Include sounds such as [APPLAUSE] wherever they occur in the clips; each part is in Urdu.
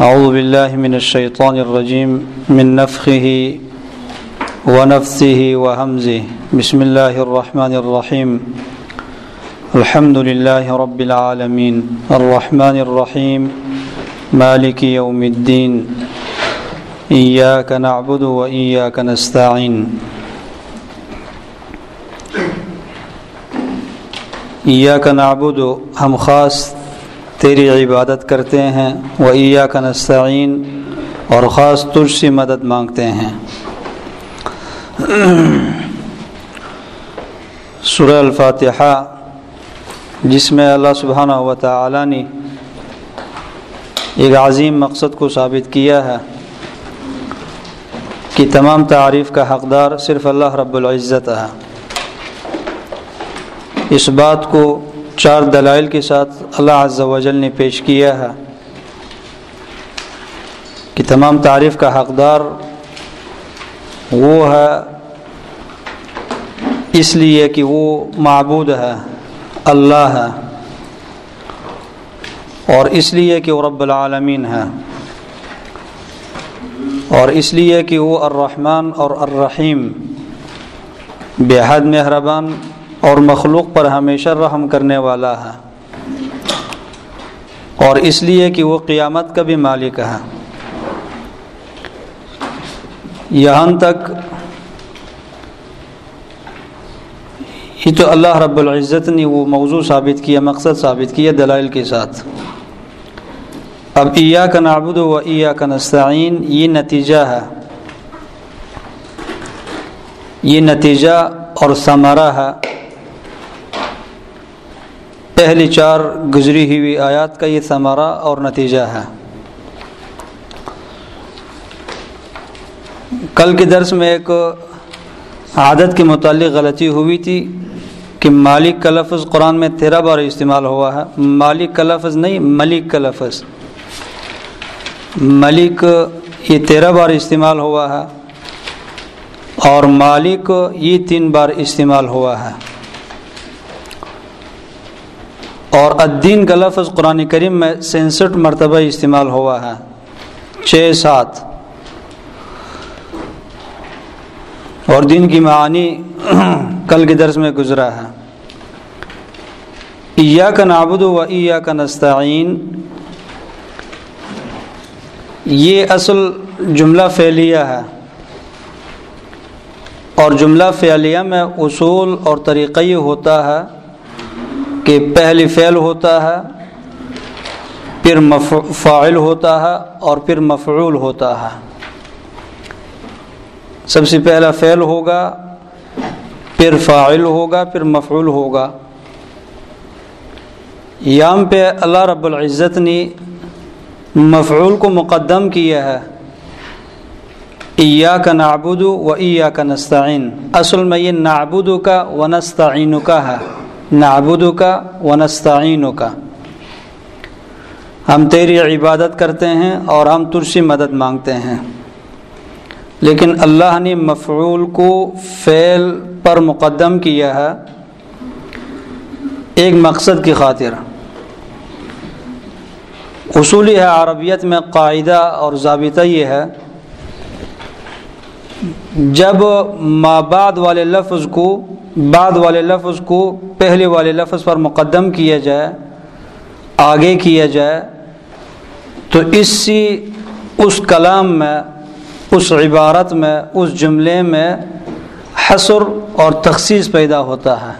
أعوذ بالله من الشيطان الرجيم من نفخه ونفثه وهمزه. بسم الله الرحمن الرحيم. الحمد لله رب العالمين. الرحمن الرحيم. مالك يوم الدين. إياك نعبد وإياك نستعين. إياك نعبد ہم خاص تیری عبادت کرتے ہیں وہ عیا کا نستعین، اور خاص تجھ سے مدد مانگتے ہیں۔ سورہ الفاتحہ، جس میں اللہ سبحانہ و تعالی نے ایک عظیم مقصد کو ثابت کیا ہے کہ تمام تعریف کا حقدار صرف اللہ رب العزت ہے۔ اس بات کو چار دلائل کے ساتھ اللہ عز و جل نے پیش کیا ہے کہ تمام تعریف کا حقدار وہ ہے، اس لیے کہ وہ معبود ہے، اللہ ہے، اور اس لیے کہ وہ رب العالمین ہے، اور اس لیے کہ وہ الرحمن اور الرحیم، بے حد مہربان اور مخلوق پر ہمیشہ رحم کرنے والا ہے۔ اور اس لیے کہ وہ قیامت کا بھی مالک ہے۔ یہاں تک یہ تو اللہ رب العزت نے وہ موضوع ثابت کیا، مقصد ثابت کیا دلائل کے ساتھ۔ اب عیا کا نابود و عیا کا نستعین، یہ نتیجہ ہے۔ یہ نتیجہ اور ثمرہ ہے۔ پہلی چار گزری ہوئی آیات کا یہ ثمرہ اور نتیجہ ہے۔ کل کے درس میں ایک عادت کے متعلق غلطی ہوئی تھی کہ مالک کا لفظ قرآن میں تیرہ بار استعمال ہوا ہے۔ مالک کا لفظ نہیں، ملک کا لفظ۔ ملک یہ تیرہ بار استعمال ہوا ہے اور مالک یہ تین بار استعمال ہوا ہے۔ اور الدین کا لفظ قرآن کریم میں سینسٹھ مرتبہ استعمال ہوا ہے۔ چھ سات۔ اور دین کی معانی [CLEARS THROAT] کل کے درس میں گزرا ہے۔ عیا کا نابود و عیا کا نستعین۔ یہ اصل جملہ فعلیہ ہے۔ اور جملہ فعلیہ میں اصول اور طریقہ یہ ہوتا ہے کہ پہلی فعل ہوتا ہے، پھر فاعل ہوتا ہے اور پھر مفعول ہوتا ہے۔ سب سے پہلا فعل ہوگا، پھر فاعل ہوگا، پھر مفعول ہوگا۔ یہاں پہ اللہ رب العزت نے مفعول کو مقدم کیا ہے۔ عیا کا نابود و عیا کا نستعین اصل میں یہ نابود کا و نستعین کا ہے۔ نابود کا و کا ہم تیری عبادت کرتے ہیں اور ہم ترسی مدد مانگتے ہیں۔ لیکن اللہ نے مفعول کو فعل پر مقدم کیا ہے۔ ایک مقصد کی خاطر۔ اصولی ہے عربیت میں قاعدہ اور ضابطہ یہ ہے جب ما بعد والے لفظ کو، بعد والے لفظ کو پہلے والے لفظ پر مقدم کیا جائے، آگے کیا جائے، تو اس سے اس کلام میں، اس عبارت میں، اس جملے میں حصر اور تخصیص پیدا ہوتا ہے۔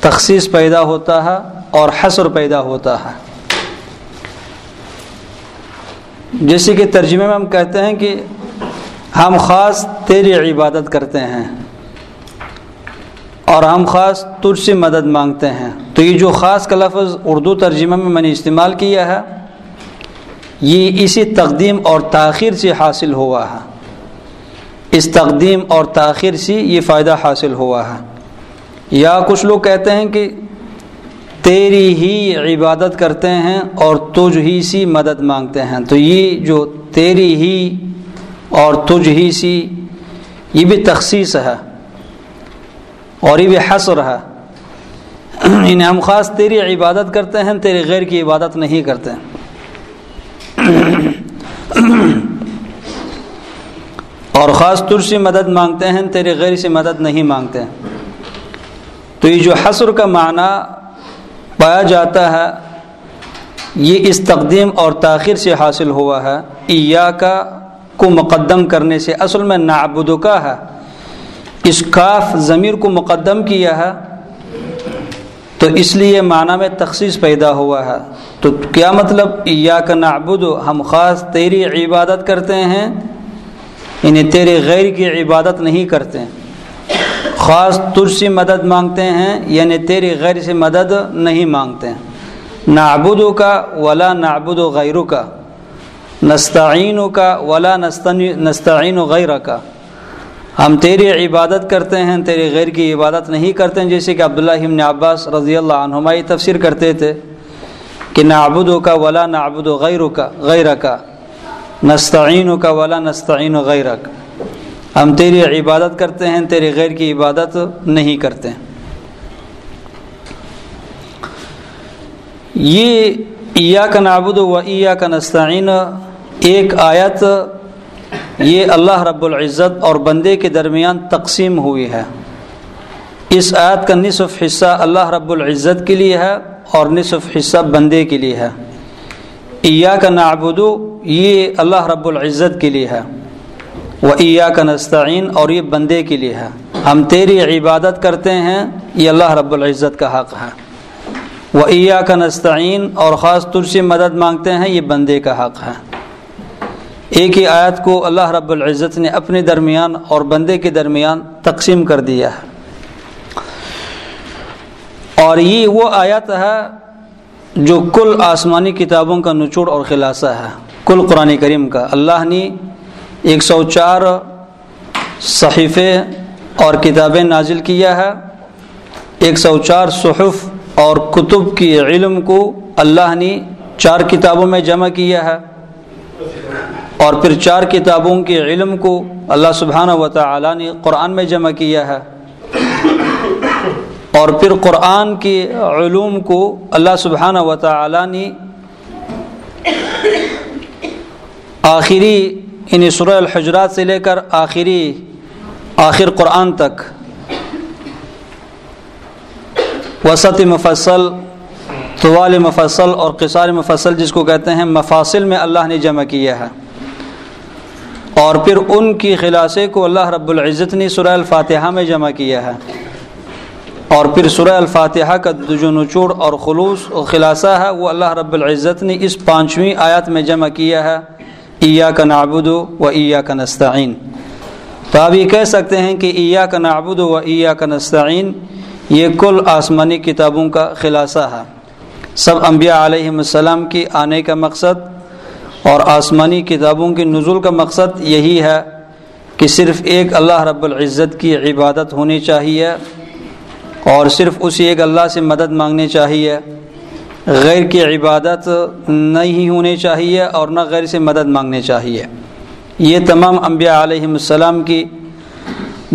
تخصیص پیدا ہوتا ہے اور حصر پیدا ہوتا ہے۔ جیسے کہ ترجمے میں ہم کہتے ہیں کہ ہم خاص تیری عبادت کرتے ہیں اور ہم خاص تجھ سے مدد مانگتے ہیں۔ تو یہ جو خاص کا لفظ اردو ترجمہ میں میں نے استعمال کیا ہے، یہ اسی تقدیم اور تاخیر سے حاصل ہوا ہے۔ اس تقدیم اور تاخیر سے یہ فائدہ حاصل ہوا ہے۔ یا کچھ لوگ کہتے ہیں کہ تیری ہی عبادت کرتے ہیں اور تجھ ہی سی مدد مانگتے ہیں۔ تو یہ جو تیری ہی اور تجھ ہی سی، یہ بھی تخصیص ہے اور یہ بھی حسر ہے۔ انہیں ہم خاص تیری عبادت کرتے ہیں تیرے غیر کی عبادت نہیں کرتے اور خاص طور سے مدد مانگتے ہیں تیرے غیر سے مدد نہیں مانگتے تو یہ جو حسر کا معنی پایا جاتا ہے، یہ اس تقدیم اور تاخیر سے حاصل ہوا ہے۔ ایا کا کو مقدم کرنے سے اصل میں نعبدو کا ہے۔ اس کاف ضمیر کو مقدم کیا ہے۔ تو اس لیے معنی میں تخصیص پیدا ہوا ہے۔ تو کیا مطلب؟ یا کا نعبد ہم خاص تیری عبادت کرتے ہیں انہیں تیرے غیر کی عبادت نہیں کرتے۔ خاص تجھ سے مدد مانگتے ہیں یعنی تیری غیر سے مدد نہیں مانگتے۔ نعبد کا ولا نعبد و کا نستعین کا ولا نستعین و غیر کا ہم تیری عبادت کرتے ہیں تیرے غیر کی عبادت نہیں کرتے ہیں، جیسے کہ عبداللہ ابن عباس رضی اللہ عنہما یہ تفسیر کرتے تھے کہ نعبد کا ولا نعبد و غیر کا غیر کا نستعین کا ولا نستعین و غیر کا ہم تیری عبادت کرتے ہیں تیرے غیر کی عبادت نہیں کرتے یہ ایا کا نابود و ایا کا نستعین ایک آیت، یہ اللہ رب العزت اور بندے کے درمیان تقسیم ہوئی ہے۔ اس آیت کا نصف حصہ اللہ رب العزت کے لیے ہے اور نصف حصہ بندے کے لیے ہے۔ ایا کا نابودو یہ اللہ رب العزت کے لیے ہے۔ وہ ایا کا نستعین، اور یہ بندے کے لیے ہے۔ ہم تیری عبادت کرتے ہیں، یہ اللہ رب العزت کا حق ہے۔ وہ ایا کا نستعین، اور خاص طور سے مدد مانگتے ہیں، یہ بندے کا حق ہے۔ ایک ہی آیت کو اللہ رب العزت نے اپنے درمیان اور بندے کے درمیان تقسیم کر دیا ہے۔ اور یہ وہ آیت ہے جو کل آسمانی کتابوں کا نچوڑ اور خلاصہ ہے۔ کل قرآن کریم کا۔ اللہ نے ایک سو چار صحیفے اور کتابیں نازل کیا ہے۔ ایک سو چار صحف اور کتب کی علم کو اللہ نے چار کتابوں میں جمع کیا ہے۔ اور پھر چار کتابوں کے علم کو اللہ سبحانہ و تعالی نے قرآن میں جمع کیا ہے۔ اور پھر قرآن کے علوم کو اللہ سبحانہ و تعالی نے آخری ان سورہ الحجرات سے لے کر آخری، آخر قرآن تک۔ وسط مفصل، طوال مفصل اور قصار مفصل جس کو کہتے ہیں، مفاصل میں اللہ نے جمع کیا ہے۔ اور پھر ان کی خلاصے کو اللہ رب العزت نے سورہ الفاتحہ میں جمع کیا ہے۔ اور پھر سورہ الفاتحہ کا جو نچوڑ اور خلوص و خلاصہ ہے، وہ اللہ رب العزت نے اس پانچویں آیت میں جمع کیا ہے۔ ایا کا نابود و ایا کا نستعین۔ تو آپ یہ کہہ سکتے ہیں کہ ایا کا نابود و ایا کا نستعین، یہ کل آسمانی کتابوں کا خلاصہ ہے۔ سب انبیاء علیہ السلام کی آنے کا مقصد اور آسمانی کتابوں کے نزول کا مقصد یہی ہے کہ صرف ایک اللہ رب العزت کی عبادت ہونی چاہیے اور صرف اسی ایک اللہ سے مدد مانگنی چاہیے۔ غیر کی عبادت نہیں ہونی چاہیے اور نہ غیر سے مدد مانگنی چاہیے۔ یہ تمام انبیاء علیہ السلام کی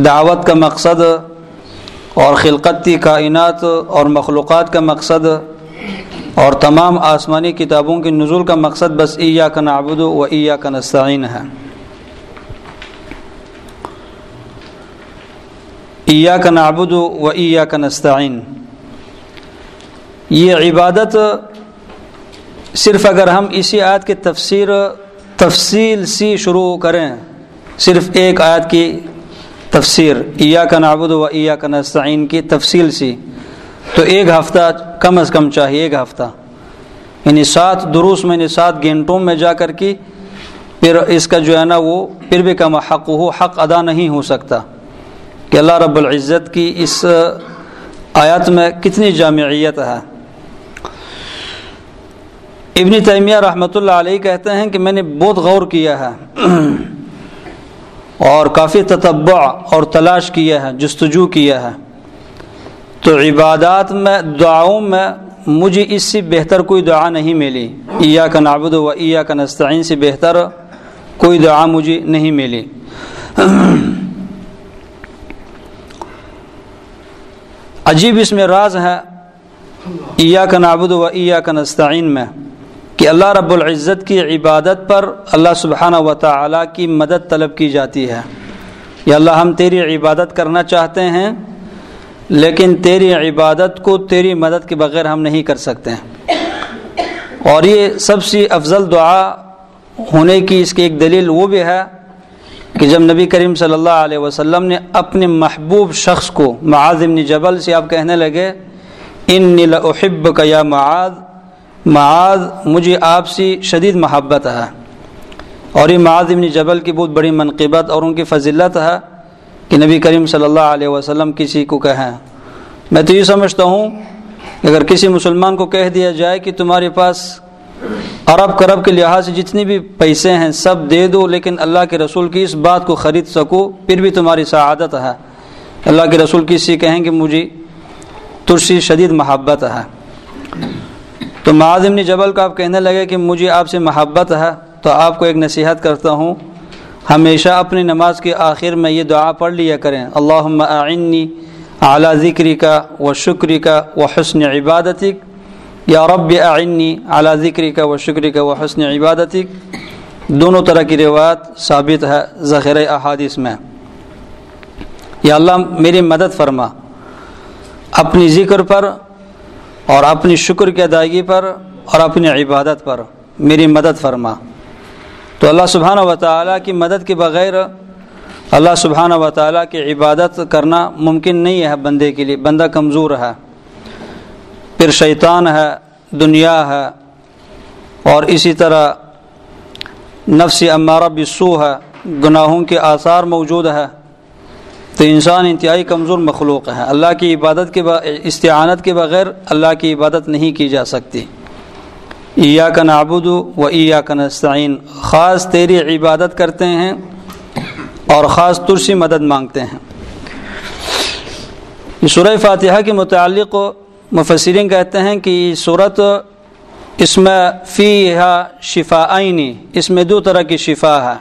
دعوت کا مقصد اور خلقتی کائنات اور مخلوقات کا مقصد اور تمام آسمانی کتابوں کے نزول کا مقصد بس ایا کا نعبد و ایا کا نستعین ہے۔ ایا کا نعبد و ایا کا نستعین۔ یہ عبادت صرف اگر ہم اسی آیت کی تفسیر، تفصیل سی شروع کریں، صرف ایک آیت کی تفسیر ایا کا نعبد و ایا کا نستعین کی تفصیل سی۔ تو ایک ہفتہ کم از کم چاہیے، ایک ہفتہ۔ یعنی سات دروس میں یعنی سات گھنٹوں میں جا کر کے پھر اس کا جو ہے نا وہ پھر بھی کم حق ہو حق ادا نہیں ہو سکتا۔ کہ اللہ رب العزت کی اس آیات میں کتنی جامعیت ہے۔ ابن تیمیہ رحمۃ اللہ علیہ کہتے ہیں کہ میں نے بہت غور کیا ہے اور کافی تتبع اور تلاش کیا ہے، جستجو کیا ہے۔ تو عبادات میں، دعاؤں میں مجھے اس سے بہتر کوئی دعا نہیں ملی۔ عیا کا نابود و عیا کا نستعین سے بہتر کوئی دعا مجھے نہیں ملی۔ عجیب اس میں راز ہے عیا کا نابود و عیا کا نستعین میں کہ اللہ رب العزت کی عبادت پر اللہ سبحانہ و تعالیٰ کی مدد طلب کی جاتی ہے۔ یا اللہ، ہم تیری عبادت کرنا چاہتے ہیں لیکن تیری عبادت کو تیری مدد کے بغیر ہم نہیں کر سکتے اور یہ سب سے افضل دعا ہونے کی اس کی ایک دلیل وہ بھی ہے کہ جب نبی کریم صلی اللہ علیہ وسلم نے اپنے محبوب شخص کو، معاذ ابن جبل سے آپ کہنے لگے ان لحب کا یا معاذ معاذ مجھے آپ سے شدید محبت ہے۔ اور یہ معاذ ابن جبل کی بہت بڑی منقبت اور ان کی فضلت ہے۔ کہ نبی کریم صلی اللہ علیہ وسلم کسی کو کہیں۔ میں تو یہ سمجھتا ہوں کہ اگر کسی مسلمان کو کہہ دیا جائے کہ تمہارے پاس عرب کرب کے لحاظ سے جتنی بھی پیسے ہیں سب دے دو، لیکن اللہ کے رسول کی اس بات کو خرید سکو، پھر بھی تمہاری سعادت ہے۔ اللہ کے رسول کسی کہیں کہ مجھے؟ ترسی شدید محبت ہے۔ تو معذم جبل کو آپ کہنے لگے کہ مجھے آپ سے محبت ہے، تو آپ کو ایک نصیحت کرتا ہوں۔ ہمیشہ اپنی نماز کے آخر میں یہ دعا پڑھ لیا کریں۔ اللہ آئینی اعلیٰ ذکری کا و شکری کا و حسن عبادتی یا رب آئینی اعلیٰ ذکری کا و شکری کا و حسن عبادتی دونوں طرح کی روایت ثابت ہے ذخیر احادث میں۔ یا اللہ میری مدد فرما۔ اپنی ذکر پر اور اپنی شکر کی ادائیگی پر اور اپنی عبادت پر میری مدد فرما۔ تو اللہ سبحانہ و تعالیٰ کی مدد کے بغیر اللہ سبحانہ و تعالیٰ کی عبادت کرنا ممکن نہیں ہے بندے کے لیے، بندہ کمزور ہے، پھر شیطان ہے، دنیا ہے، اور اسی طرح نفس امارہ بسو ہے، گناہوں کے آثار موجود ہے۔ تو انسان انتہائی کمزور مخلوق ہے۔ اللہ کی عبادت کے استعانت کے بغیر اللہ کی عبادت نہیں کی جا سکتی۔ عیا کا نابود و عیا کا نسعین خاص تیری عبادت کرتے ہیں اور خاص ترسی مدد مانگتے ہیں۔ سورہ فاتحہ کے متعلق مفسرین کہتے ہیں کہ صورت اس میں فی شفا آئینی اس میں دو طرح کی شفا ہے۔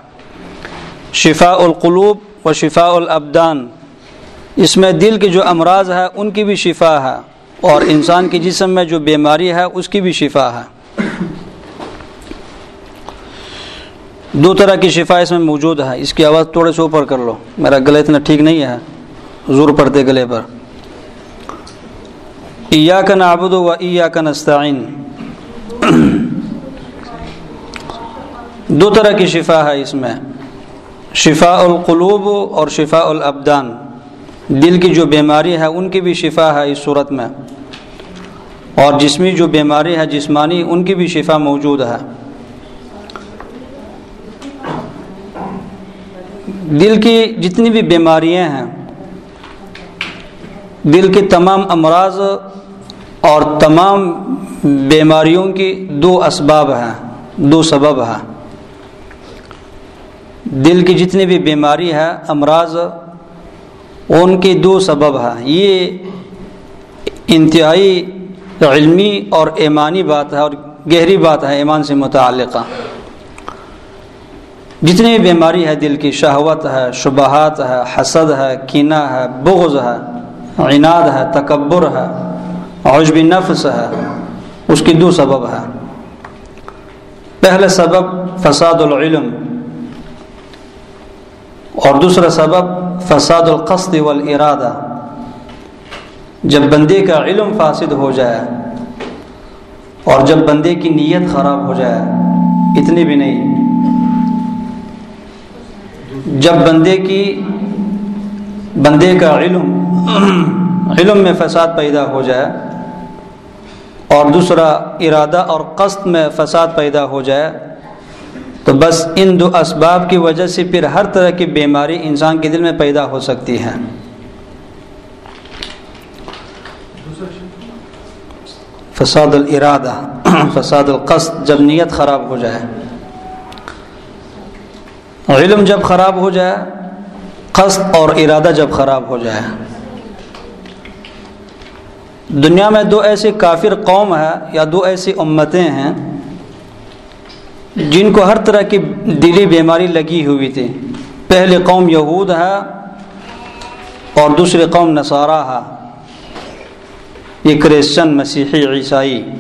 شفا القلوب و شفا الابدان۔ اس میں دل کے جو امراض ہے، ان کی بھی شفا ہے۔ اور انسان کے جسم میں جو بیماری ہے، اس کی بھی شفا ہے۔ دو طرح کی شفا اس میں موجود ہے۔ اس کی آواز تھوڑے سے اوپر کر لو۔ میرا گلے اتنا ٹھیک نہیں ہے۔ زور پڑتے گلے پر۔ ایا کا نابود و ایا کا نستعین۔ دو طرح کی شفا ہے اس میں۔ شفا القلوب اور شفا الابدان۔ دل کی جو بیماری ہے، ان کی بھی شفا ہے اس صورت میں۔ اور جسمی جو بیماری ہے، جسمانی، ان کی بھی شفا موجود ہے۔ دل کی جتنی بھی بیماریاں ہیں، دل کے تمام امراض اور تمام بیماریوں کی دو اسباب ہیں، دو سبب ہیں۔ دل کی جتنی بھی بیماری ہے، امراض، ان کی دو سبب ہیں۔ یہ انتہائی علمی اور ایمانی بات ہے اور گہری بات ہے، ایمان سے متعلقہ۔ جتنی بھی بیماری ہے، دل کی شہوت ہے، شبہات ہے، حسد ہے، کینہ ہے، بغض ہے، عناد ہے، تکبر ہے، عجب نفس ہے، اس کی دو سبب ہے۔ پہلے سبب فساد العلم اور دوسرا سبب فساد القصد والارادہ۔ جب بندے کا علم فاسد ہو جائے اور جب بندے کی نیت خراب ہو جائے، اتنی بھی نہیں۔ جب بندے کی بندے کا علم [CLEARS THROAT] علم میں فساد پیدا ہو جائے اور دوسرا ارادہ اور قصد میں فساد پیدا ہو جائے، تو بس ان دو اسباب کی وجہ سے پھر ہر طرح کی بیماری انسان کے دل میں پیدا ہو سکتی ہے۔ فساد الارادہ، فساد القصد، جب نیت خراب ہو جائے۔ علم جب خراب ہو جائے، قصد اور ارادہ جب خراب ہو جائے۔ دنیا میں دو ایسی کافر قوم ہے یا دو ایسی امتیں ہیں جن کو ہر طرح کی دلی بیماری لگی ہوئی تھی۔ پہلے قوم یہود ہے اور دوسری قوم نصارہ ہے۔ یہ کرسچن مسیحی عیسائی۔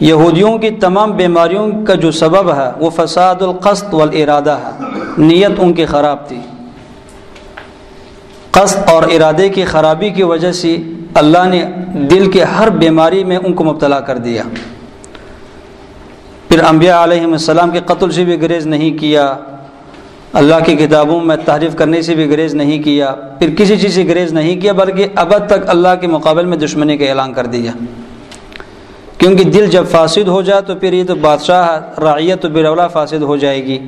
یہودیوں کی تمام بیماریوں کا جو سبب ہے، وہ فساد القصد والارادہ ہے۔ نیت ان کی خراب تھی۔ قصد اور ارادے کی خرابی کی وجہ سے اللہ نے دل کے ہر بیماری میں ان کو مبتلا کر دیا۔ پھر انبیاء علیہ السلام کے قتل سے بھی گریز نہیں کیا۔ اللہ کی کتابوں میں تعریف کرنے سے بھی گریز نہیں کیا۔ پھر کسی چیز سے گریز نہیں کیا، بلکہ ابد تک اللہ کے مقابل میں دشمنی کا اعلان کر دیا۔ کیونکہ دل جب فاسد ہو جائے تو پھر یہ تو بادشاہ رعیت و برولا فاسد ہو جائے گی۔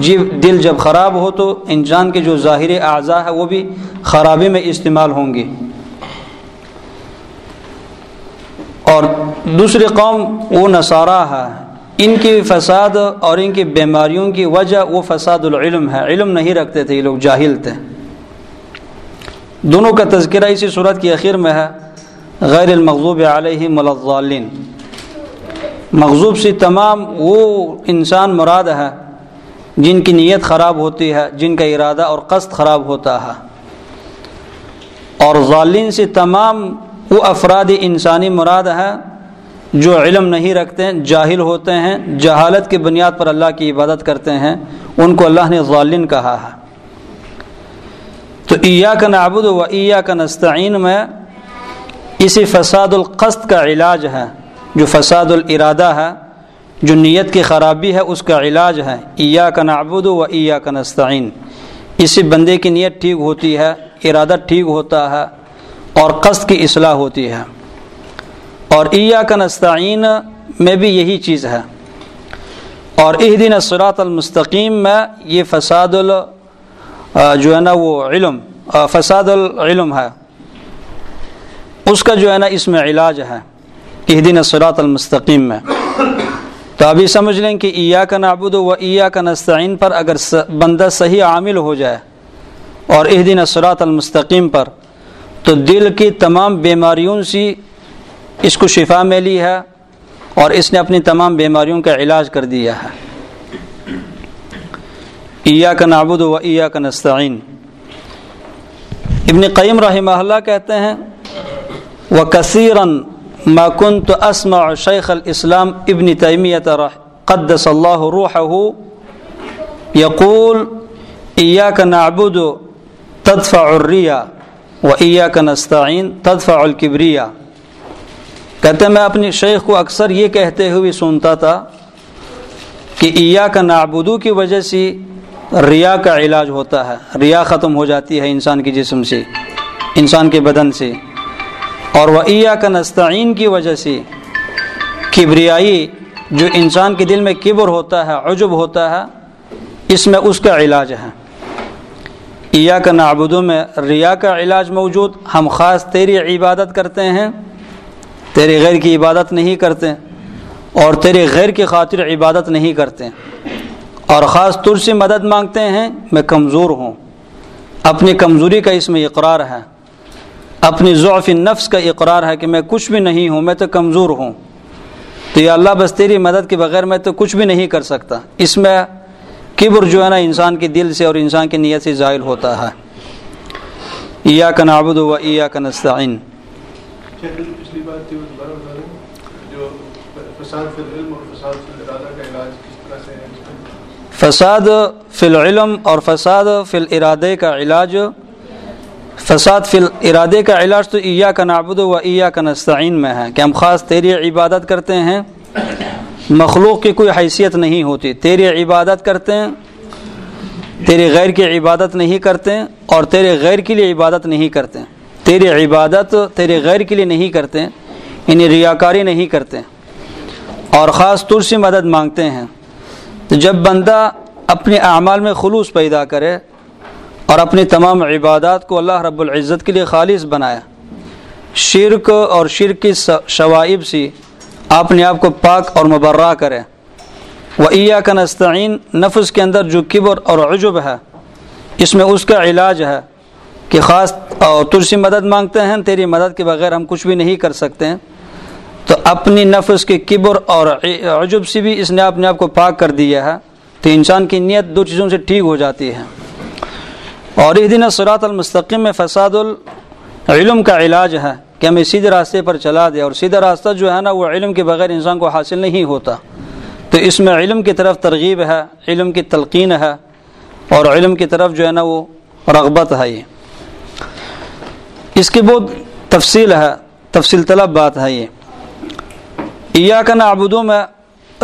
جی دل جب خراب ہو تو انسان کے جو ظاہر اعضاء ہے وہ بھی خرابی میں استعمال ہوں گے۔ اور دوسری قوم وہ نصارہ ہے ان کی فساد اور ان کی بیماریوں کی وجہ وہ فساد العلم ہے۔ علم نہیں رکھتے تھے، یہ لوگ جاہل تھے۔ دونوں کا تذکرہ اسی صورت کی اخیر میں ہے۔ غیر المغضوب علیہ ملغالین مغضوب سے تمام وہ انسان مراد ہے جن کی نیت خراب ہوتی ہے، جن کا ارادہ اور قصد خراب ہوتا ہے۔ اور ظالین سے تمام وہ افراد انسانی مراد ہے جو علم نہیں رکھتے ہیں جاہل ہوتے ہیں، جہالت کی بنیاد پر اللہ کی عبادت کرتے ہیں۔ ان کو اللہ نے ظالین کہا ہے۔ تو عیا کا نابود و عیا کا نستعین میں اسی فساد القصد کا علاج ہے، جو فساد الارادہ ہے، جو نیت کی خرابی ہے، اس کا علاج ہے۔ عیا کا نابود و عیا کا نستعین۔ اسی بندے کی نیت ٹھیک ہوتی ہے، ارادہ ٹھیک ہوتا ہے اور قصد کی اصلاح ہوتی ہے۔ اور عیا کا نستعین میں بھی یہی چیز ہے۔ اور اہ دن اسرات المستقیم میں یہ فساد ال جو ہے نا وہ علم فساد العلم ہے۔ اس کا جو ہے نا اس میں علاج ہے اہ دن اسرات المستقیم میں۔ تو ابھی سمجھ لیں کہ عیا کا نابود و عیا کا نستعین پر اگر بندہ صحیح عامل ہو جائے اور اہ دن اسرات المستقیم پر، تو دل کی تمام بیماریوں سے اس کو شفا ملی ہے اور اس نے اپنی تمام بیماریوں کا علاج کر دیا ہے۔ عیا کا نابود و عیا کا نستعین۔ ابن قیم رحمہ اللہ کہتے ہیں وہ کثیرن ماکن تو اسما شیخ الاسلام ابن تیمیت قدس اللہ روح یقول عیا کا نابود تدفع الریا و عیا کا تدفع القبریہ کہتے میں اپنی شیخ کو اکثر یہ کہتے ہوئے سنتا تھا کہ عیا کا نابودو کی وجہ سے ریا کا علاج ہوتا ہے، ریا ختم ہو جاتی ہے انسان کے جسم سے، انسان کے بدن سے۔ اور وہ عیا کا نستعین کی وجہ سے کبریائی جو انسان کے دل میں کبر ہوتا ہے، عجب ہوتا ہے، اس میں اس کا علاج ہے۔ عیا کا نابودوں میں ریا کا علاج موجود۔ ہم خاص تیری عبادت کرتے ہیں، تیرے غیر کی عبادت نہیں کرتے اور تیرے غیر کی خاطر عبادت نہیں کرتے۔ اور خاص طور سے مدد مانگتے ہیں، میں کمزور ہوں۔ اپنی کمزوری کا اس میں اقرار ہے۔ اپنی ضعف نفس کا اقرار ہے کہ میں کچھ بھی نہیں ہوں میں تو کمزور ہوں۔ تو یہ اللہ بس تیری مدد کے بغیر میں تو کچھ بھی نہیں کر سکتا۔ اس میں کبر جو ہے نا انسان کے دل سے اور انسان کی نیت سے ظاہر ہوتا ہے۔ عیا کا نابود و عیا کا نستعین فساد فی العلم اور فساد فی الارادے کا علاج فساد فی الارادے کا علاج تو عیا کا نابود و عیا کا نستعین میں ہے کہ ہم خاص تیری عبادت کرتے ہیں، مخلوق کی کوئی حیثیت نہیں ہوتی۔ تیری عبادت کرتے ہیں تیرے غیر کی عبادت نہیں کرتے اور تیرے غیر کے لیے عبادت نہیں کرتے۔ تیری عبادت تیرے غیر کے لیے نہیں کرتے انہیں ریاکاری نہیں کرتے۔ اور خاص طور سے مدد مانگتے ہیں۔ تو جب بندہ اپنے اعمال میں خلوص پیدا کرے اور اپنی تمام عبادات کو اللہ رب العزت کے لیے خالص بنایا۔ شرک اور شرک کی شوائب سے اپنے آپ کو پاک اور مبرہ کرے۔ وہ کا نستعین، نفس کے اندر جو کبر اور عجب ہے، اس میں اس کا علاج ہے کہ خاص اور ترسی مدد مانگتے ہیں، تیری مدد کے بغیر ہم کچھ بھی نہیں کر سکتے ہیں۔ تو اپنی نفس کے کبر اور عجب سے بھی اس نے اپنے آپ کو پاک کر دیا ہے۔ تو انسان کی نیت دو چیزوں سے ٹھیک ہو جاتی ہے۔ اور اس دن سرات المستقیم میں فساد العلم کا علاج ہے کہ ہمیں سیدھے راستے پر چلا دے اور سیدھا راستہ جو ہے نا وہ علم کے بغیر انسان کو حاصل نہیں ہوتا۔ تو اس میں علم کی طرف ترغیب ہے، علم کی تلقین ہے اور علم کی طرف جو ہے نا وہ رغبت ہے یہ۔ اس کی بہت تفصیل ہے، تفصیل طلب بات ہے یہ۔ عیا کا نابودوں میں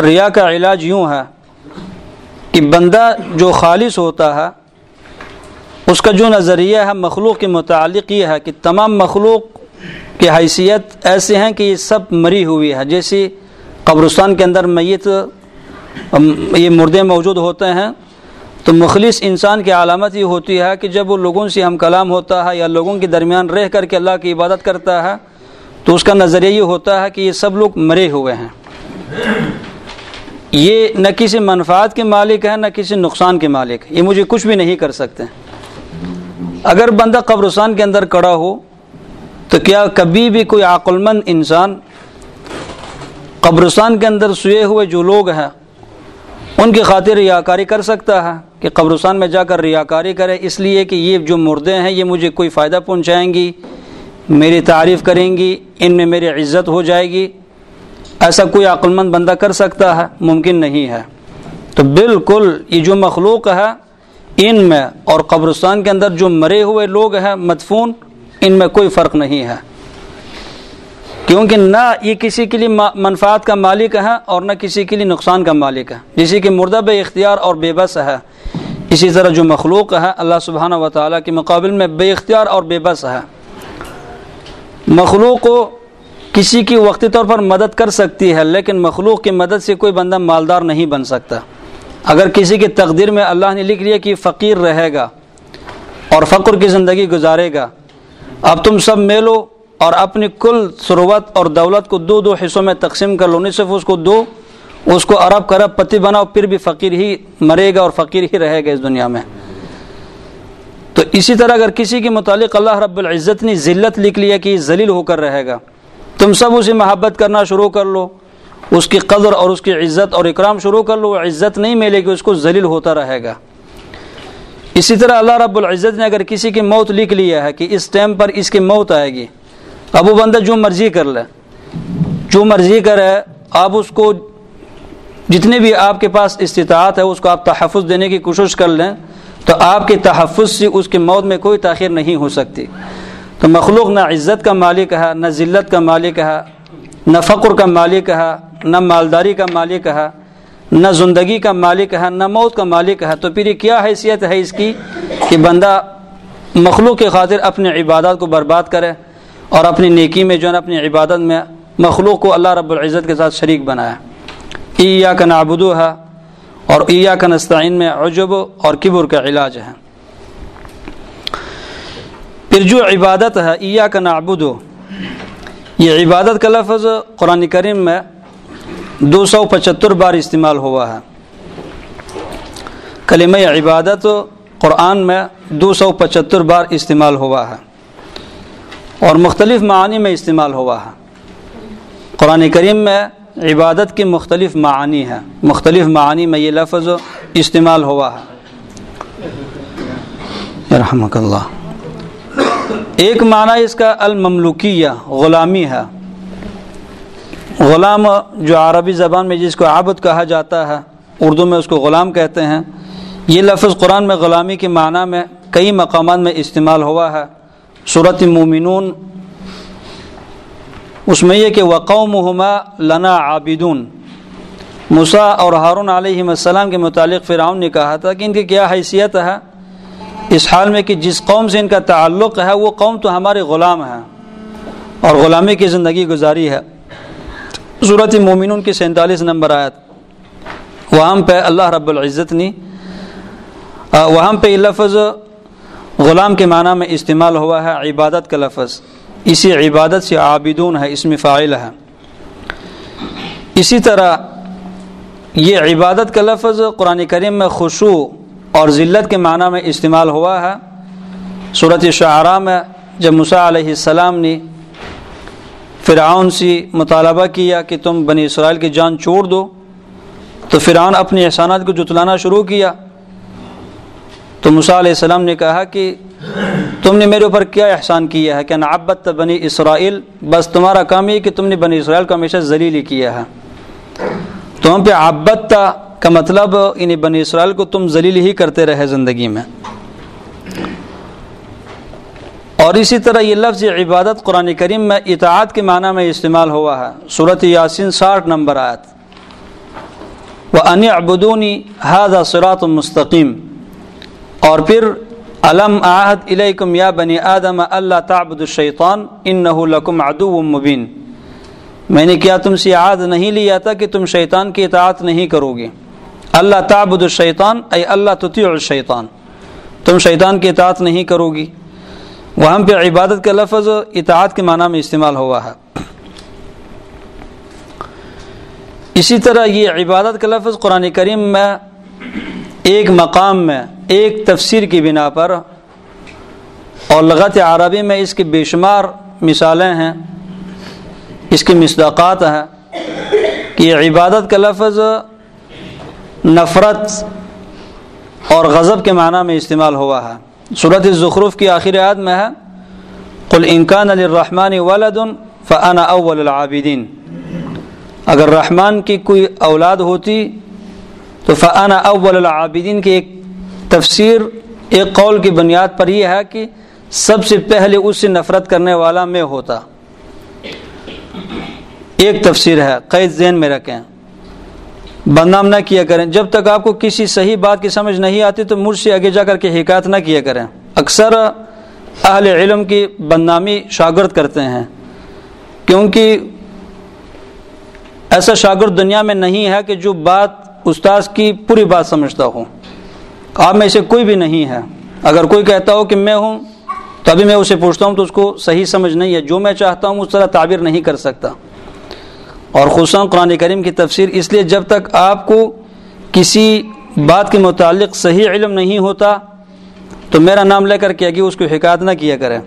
ریا کا علاج یوں ہے کہ بندہ جو خالص ہوتا ہے اس کا جو نظریہ ہے مخلوق کے متعلق یہ ہے کہ تمام مخلوق کی حیثیت ایسے ہیں کہ یہ سب مری ہوئی ہے جیسے قبرستان کے اندر میت یہ مردے موجود ہوتے ہیں۔ تو مخلص انسان کی علامت یہ ہوتی ہے کہ جب وہ لوگوں سے ہم کلام ہوتا ہے یا لوگوں کے درمیان رہ کر کے اللہ کی عبادت کرتا ہے، تو اس کا نظریہ یہ ہوتا ہے کہ یہ سب لوگ مرے ہوئے ہیں۔ یہ نہ کسی منفعات کے مالک ہے، نہ کسی نقصان کے مالک۔ یہ مجھے کچھ بھی نہیں کر سکتے۔ اگر بندہ قبرستان کے اندر کڑا ہو، تو کیا کبھی بھی کوئی عقل مند انسان قبرستان کے اندر سوئے ہوئے جو لوگ ہیں، ان کی خاطر ریاکاری کر سکتا ہے کہ قبرستان میں جا کر ریاکاری کرے؟ اس لیے کہ یہ جو مردے ہیں، یہ مجھے کوئی فائدہ پہنچائیں گی، میری تعریف کریں گی، ان میں میری عزت ہو جائے گی۔ ایسا کوئی عقل مند بندہ کر سکتا ہے؟ ممکن نہیں ہے۔ تو بالکل یہ جو مخلوق ہے ان میں اور قبرستان کے اندر جو مرے ہوئے لوگ ہیں مدفون، ان میں کوئی فرق نہیں ہے۔ کیونکہ نہ یہ کسی کے لیے منفعت کا مالک ہے اور نہ کسی کے لیے نقصان کا مالک ہے جسی کہ مردہ بے اختیار اور بے بس ہے۔ اسی طرح جو مخلوق ہے اللہ سبحانہ و تعالیٰ کے مقابل میں بے اختیار اور بے بس ہے مخلوق کو کسی کی وقتی طور پر مدد کر سکتی ہے، لیکن مخلوق کی مدد سے کوئی بندہ مالدار نہیں بن سکتا۔ اگر کسی کی تقدیر میں اللہ نے لکھ لیا کہ فقیر رہے گا اور فقر کی زندگی گزارے گا، اب تم سب میلو اور اپنی کل ثروت اور دولت کو دو دو حصوں میں تقسیم کر لو نہیں صرف اس کو دو، اس کو عرب کرب پتی بناؤ، پھر بھی فقیر ہی مرے گا اور فقیر ہی رہے گا اس دنیا میں۔ تو اسی طرح اگر کسی کے متعلق اللہ رب العزت نے ذلت لکھ لیا کہ ذلیل ہو کر رہے گا، تم سب اسے محبت کرنا شروع کر لو۔ اس کی قدر اور اس کی عزت اور اکرام شروع کر لو عزت نہیں ملے گی، اس کو ذلیل ہوتا رہے گا۔ اسی طرح اللہ رب العزت نے اگر کسی کی موت لکھ لیا ہے کہ اس ٹائم پر اس کی موت آئے گی، اب وہ بندہ جو مرضی کر لے، جو مرضی کرے، آپ اس کو جتنے بھی آپ کے پاس استطاعت ہے، اس کو آپ تحفظ دینے کی کوشش کر لیں، تو آپ کے تحفظ سے اس کی موت میں کوئی تاخیر نہیں ہو سکتی۔ تو مخلوق نہ عزت کا مالک ہے، نہ ذلت کا مالک ہے، نہ فقر کا مالک ہے نہ مالداری کا مالک ہے، نہ زندگی کا مالک ہے، نہ موت کا مالک ہے۔ تو پھر یہ کیا حیثیت ہے اس کی؟ کہ بندہ مخلوق کی خاطر اپنے عبادات کو برباد کرے اور اپنی نیکی میں جو ہے اپنی عبادت میں مخلوق کو اللہ رب العزت کے ساتھ شریک بنایا عیا کا نابدو ہے اور عیا کا نستعین میں عجب اور کبر کا علاج ہے۔ پھر جو عبادت ہے عیا کا نابدو یہ عبادت کا لفظ قرآن کریم میں دو سو پچہتر بار استعمال ہوا ہے۔ کلمہ عبادت قرآن میں دو سو پچہتر بار استعمال ہوا ہے۔ اور مختلف معانی میں استعمال ہوا ہے۔ قرآن کریم میں عبادت کی مختلف معانی ہے مختلف معانی میں یہ لفظ استعمال ہوا ہے۔ رحمک اللہ۔ ایک معنی اس کا المملوکیہ، غلامی ہے۔ غلام جو عربی زبان میں جس کو عابد کہا جاتا ہے، اردو میں اس کو غلام کہتے ہیں۔ یہ لفظ قرآن میں غلامی کے معنی میں کئی مقامات میں استعمال ہوا ہے۔ صورت مومنون اس میں یہ کہ وقوم ہما لنا عابدون۔ مسا اور ہارون علیہ السلام کے متعلق فرعون نے کہا تھا کہ ان کی کیا حیثیت ہے؟ اس حال میں کہ جس قوم سے ان کا تعلق ہے، وہ قوم تو ہمارے غلام ہے اور غلامی کی زندگی گزاری ہے۔ صورت مومنون کی سینتالیس نمبر آیت۔ وہاں پہ اللہ رب العزت نے وہاں پہ یہ لفظ غلام کے معنی میں استعمال ہوا ہے، عبادت کا لفظ۔ اسی عبادت سے عابدون ہے اس میں فائل ہے۔ اسی طرح یہ عبادت کا لفظ قرآن کریم میں خوشو اور ذلت کے معنی میں استعمال ہوا ہے۔ صورت شعراء میں جب مسا علیہ السلام نے فرعون سے مطالبہ کیا کہ تم بنی اسرائیل کی جان چھوڑ دو، تو فرعون اپنے احسانات کو جتلانا شروع کیا۔ تو مسا علیہ السلام نے کہا کہ تم نے میرے اوپر کیا احسان کیا ہے؟ کہ نعبت بنی اسرائیل، بس تمہارا کام یہ کہ تم نے بنی اسرائیل کو ہمیشہ ذلیل کیا ہے۔ تو ہم پہ عبت کا مطلب انہیں بنی اسرائیل کو تم ذلیل ہی کرتے رہے زندگی میں۔ اور اسی طرح یہ لفظ عبادت قرآن کریم میں اطاعت کے معنی میں استعمال ہوا ہے۔ صورت یاسین ساٹھ نمبر آیت۔ وہ ان ابدونی حاض سرات مستقیم اور پھر علم آحد علیکم یا بنی آدم اللہ تعبد الشیطان ان لکم ادو مبین میں نے کیا تم سے عاد نہیں لیا تھا کہ تم شیطان کی اطاعت نہیں کرو گے اللہ تعبد الشیطان، اے اللہ تطیع الشیطان تم شیطان کی اطاعت نہیں کرو گی وہاں پہ عبادت کا لفظ اطاعت کے معنی میں استعمال ہوا ہے۔ اسی طرح یہ عبادت کا لفظ قرآن کریم میں ایک مقام میں، ایک تفسیر کی بنا پر اور لغت عربی میں اس کی بے شمار مثالیں ہیں، اس کی مصداقات ہیں کہ یہ عبادت کا لفظ نفرت اور غضب کے معنی میں استعمال ہوا ہے۔ صورت الزخرف کی آخر عاد میں ہے، قل انکان علی الرحمٰن ولد فعن اول العابدین۔ اگر رحمان کی کوئی اولاد ہوتی تو فعن اول العابدین کی ایک تفسیر، ایک قول کی بنیاد پر یہ ہے کہ سب سے پہلے اس سے نفرت کرنے والا میں ہوتا۔ ایک تفسیر ہے، قید ذہن میں رکھیں۔ بدنام نہ کیا کریں۔ جب تک آپ کو کسی صحیح بات کی سمجھ نہیں آتی تو مجھ سے آگے جا کر کے حکایت نہ کیا کریں۔ اکثر اہل علم کی بدنامی شاگرد کرتے ہیں۔ کیونکہ ایسا شاگرد دنیا میں نہیں ہے کہ جو بات استاذ کی پوری بات سمجھتا ہو۔ آپ میں سے کوئی بھی نہیں ہے۔ اگر کوئی کہتا ہو کہ میں ہوں تو ابھی میں اسے پوچھتا ہوں تو اس کو صحیح سمجھ نہیں ہے۔ جو میں چاہتا ہوں اس طرح تعبیر نہیں کر سکتا۔ اور خصوصاً قرآن کریم کی تفسیر، اس لیے جب تک آپ کو کسی بات کے متعلق صحیح علم نہیں ہوتا، تو میرا نام لے کر کے آگے اس کو حکایت نہ کیا کرے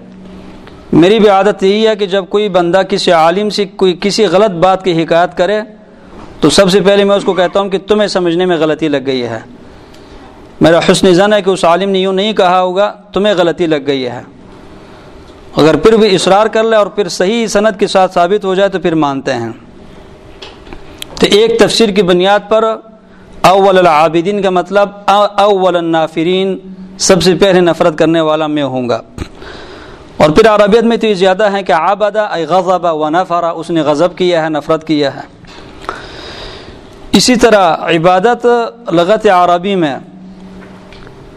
میری بھی عادت یہی ہے کہ جب کوئی بندہ کسی عالم سے کوئی کسی غلط بات کی حکایت کرے، تو سب سے پہلے میں اس کو کہتا ہوں کہ تمہیں سمجھنے میں غلطی لگ گئی ہے۔ میرا حسن زن ہے کہ اس عالم نے یوں نہیں کہا ہوگا، تمہیں غلطی لگ گئی ہے۔ اگر پھر بھی اصرار کر لے اور پھر صحیح صنعت کے ساتھ ثابت ہو جائے تو پھر مانتے ہیں۔ تو ایک تفسیر کی بنیاد پر اول العابدین کا مطلب اول النافرین، سب سے پہلے نفرت کرنے والا میں ہوں گا۔ اور پھر عربیت میں تو یہ زیادہ ہے کہ آبادا اے غضب و نفرا اس نے غضب کیا ہے، نفرت کیا ہے۔ اسی طرح عبادت لغت عربی میں،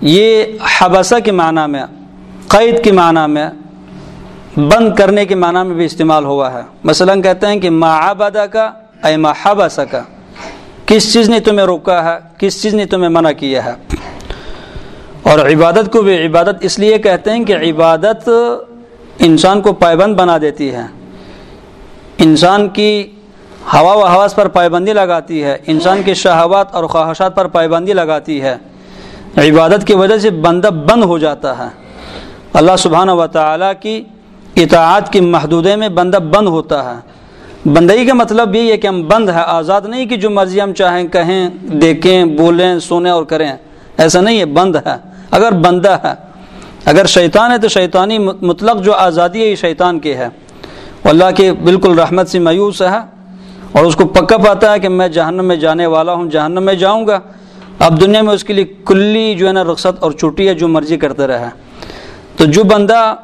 یہ حبسہ کے معنی میں، قید کے معنی میں، بند کرنے کے معنی میں بھی استعمال ہوا ہے۔ مثلا کہتے ہیں کہ معابدہ کا اے محبا سکا کس چیز نے تمہیں روکا ہے؟ کس چیز نے تمہیں منع کیا ہے؟ اور عبادت کو بھی، عبادت اس لیے کہتے ہیں کہ عبادت انسان کو پائبند بنا دیتی ہے۔ انسان کی ہوا و حواس پر پابندی لگاتی ہے، انسان کی شہوات اور خواہشات پر پابندی لگاتی ہے۔ عبادت کی وجہ سے بندہ بند ہو جاتا ہے۔ اللہ سبحانہ و تعالیٰ کی اطاعت کی محدودے میں بندہ بند ہوتا ہے۔ بندگی کا مطلب یہی ہے کہ ہم بند ہے آزاد نہیں کہ جو مرضی ہم چاہیں کہیں، دیکھیں، بولیں، سنیں اور کریں۔ ایسا نہیں ہے، بند ہے۔ اگر بندہ ہے، اگر شیطان ہے تو شیطانی مطلق جو آزادی ہے، یہ شیطان کی ہے۔ اللہ کے بالکل رحمت سے مایوس ہے اور اس کو پکا پاتا ہے کہ میں جہنم میں جانے والا ہوں، جہنم میں جاؤں گا۔ اب دنیا میں اس کے لیے کلی جو ہے نا، رخصت اور چھٹی ہے، جو مرضی کرتے رہے۔ تو جو بندہ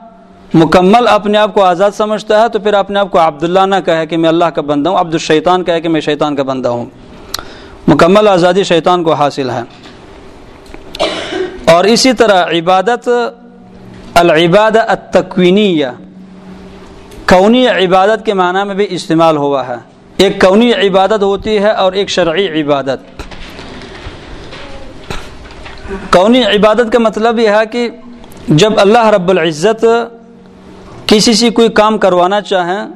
مکمل اپنے آپ کو آزاد سمجھتا ہے تو پھر اپنے آپ کو عبداللہ نہ کہے کہ میں اللہ کا بندہ ہوں، عبد الشیطان کہے کہ میں شیطان کا بندہ ہوں۔ مکمل آزادی شیطان کو حاصل ہے۔ اور اسی طرح عبادت العباد التقوینیہ کونی عبادت کے معنی میں بھی استعمال ہوا ہے۔ ایک کونی عبادت ہوتی ہے اور ایک شرعی عبادت۔ کونی عبادت کا مطلب یہ ہے کہ جب اللہ رب العزت کسی سے کوئی کام کروانا چاہیں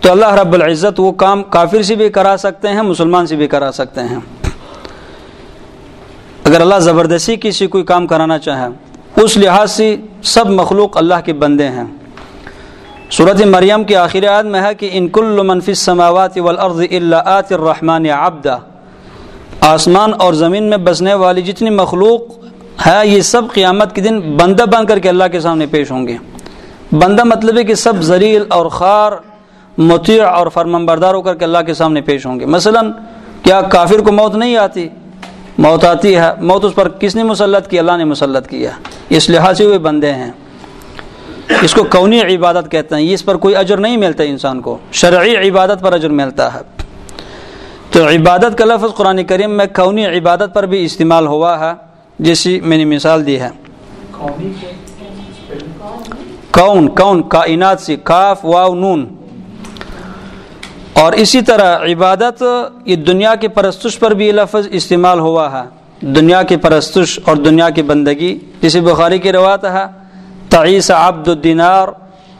تو اللہ رب العزت وہ کام کافر سے بھی کرا سکتے ہیں، مسلمان سے بھی کرا سکتے ہیں۔ اگر اللہ زبردستی کسی کوئی کام کرانا چاہے، اس لحاظ سے سب مخلوق اللہ کے بندے ہیں۔ صورت مریم کی آخر عاد میں ہے کہ ان کل منفی سماوات والارض اللہ الرحمن عبدہ۔ آسمان اور زمین میں بسنے والی جتنی مخلوق ہے، یہ سب قیامت کے دن بندہ بن کر کے اللہ کے سامنے پیش ہوں گے۔ بندہ مطلب ہے کہ سب زریل اور خار، مطیع اور فرمم بردار ہو کر کے اللہ کے سامنے پیش ہوں گے۔ مثلا، کیا کافر کو موت نہیں آتی؟ موت آتی ہے۔ موت اس پر کس نے مسلط کی؟ اللہ نے مسلط کیا۔ اس لحاظ سے ہوئے بندے ہیں۔ اس کو کونی عبادت کہتے ہیں۔ اس پر کوئی اجر نہیں ملتا انسان کو۔ شرعی عبادت پر اجر ملتا ہے۔ تو عبادت کا لفظ قرآن کریم میں کونی عبادت پر بھی استعمال ہوا ہے، جیسی میں نے مثال دی ہے۔ کون کون کائنات سے کاف واو نون اور اسی طرح عبادت یہ دنیا کے پرستش پر بھی لفظ استعمال ہوا ہے۔ دنیا کی پرستش اور دنیا کی بندگی۔ جسے بخاری کی روایت ہے، تعیس عبد الدینار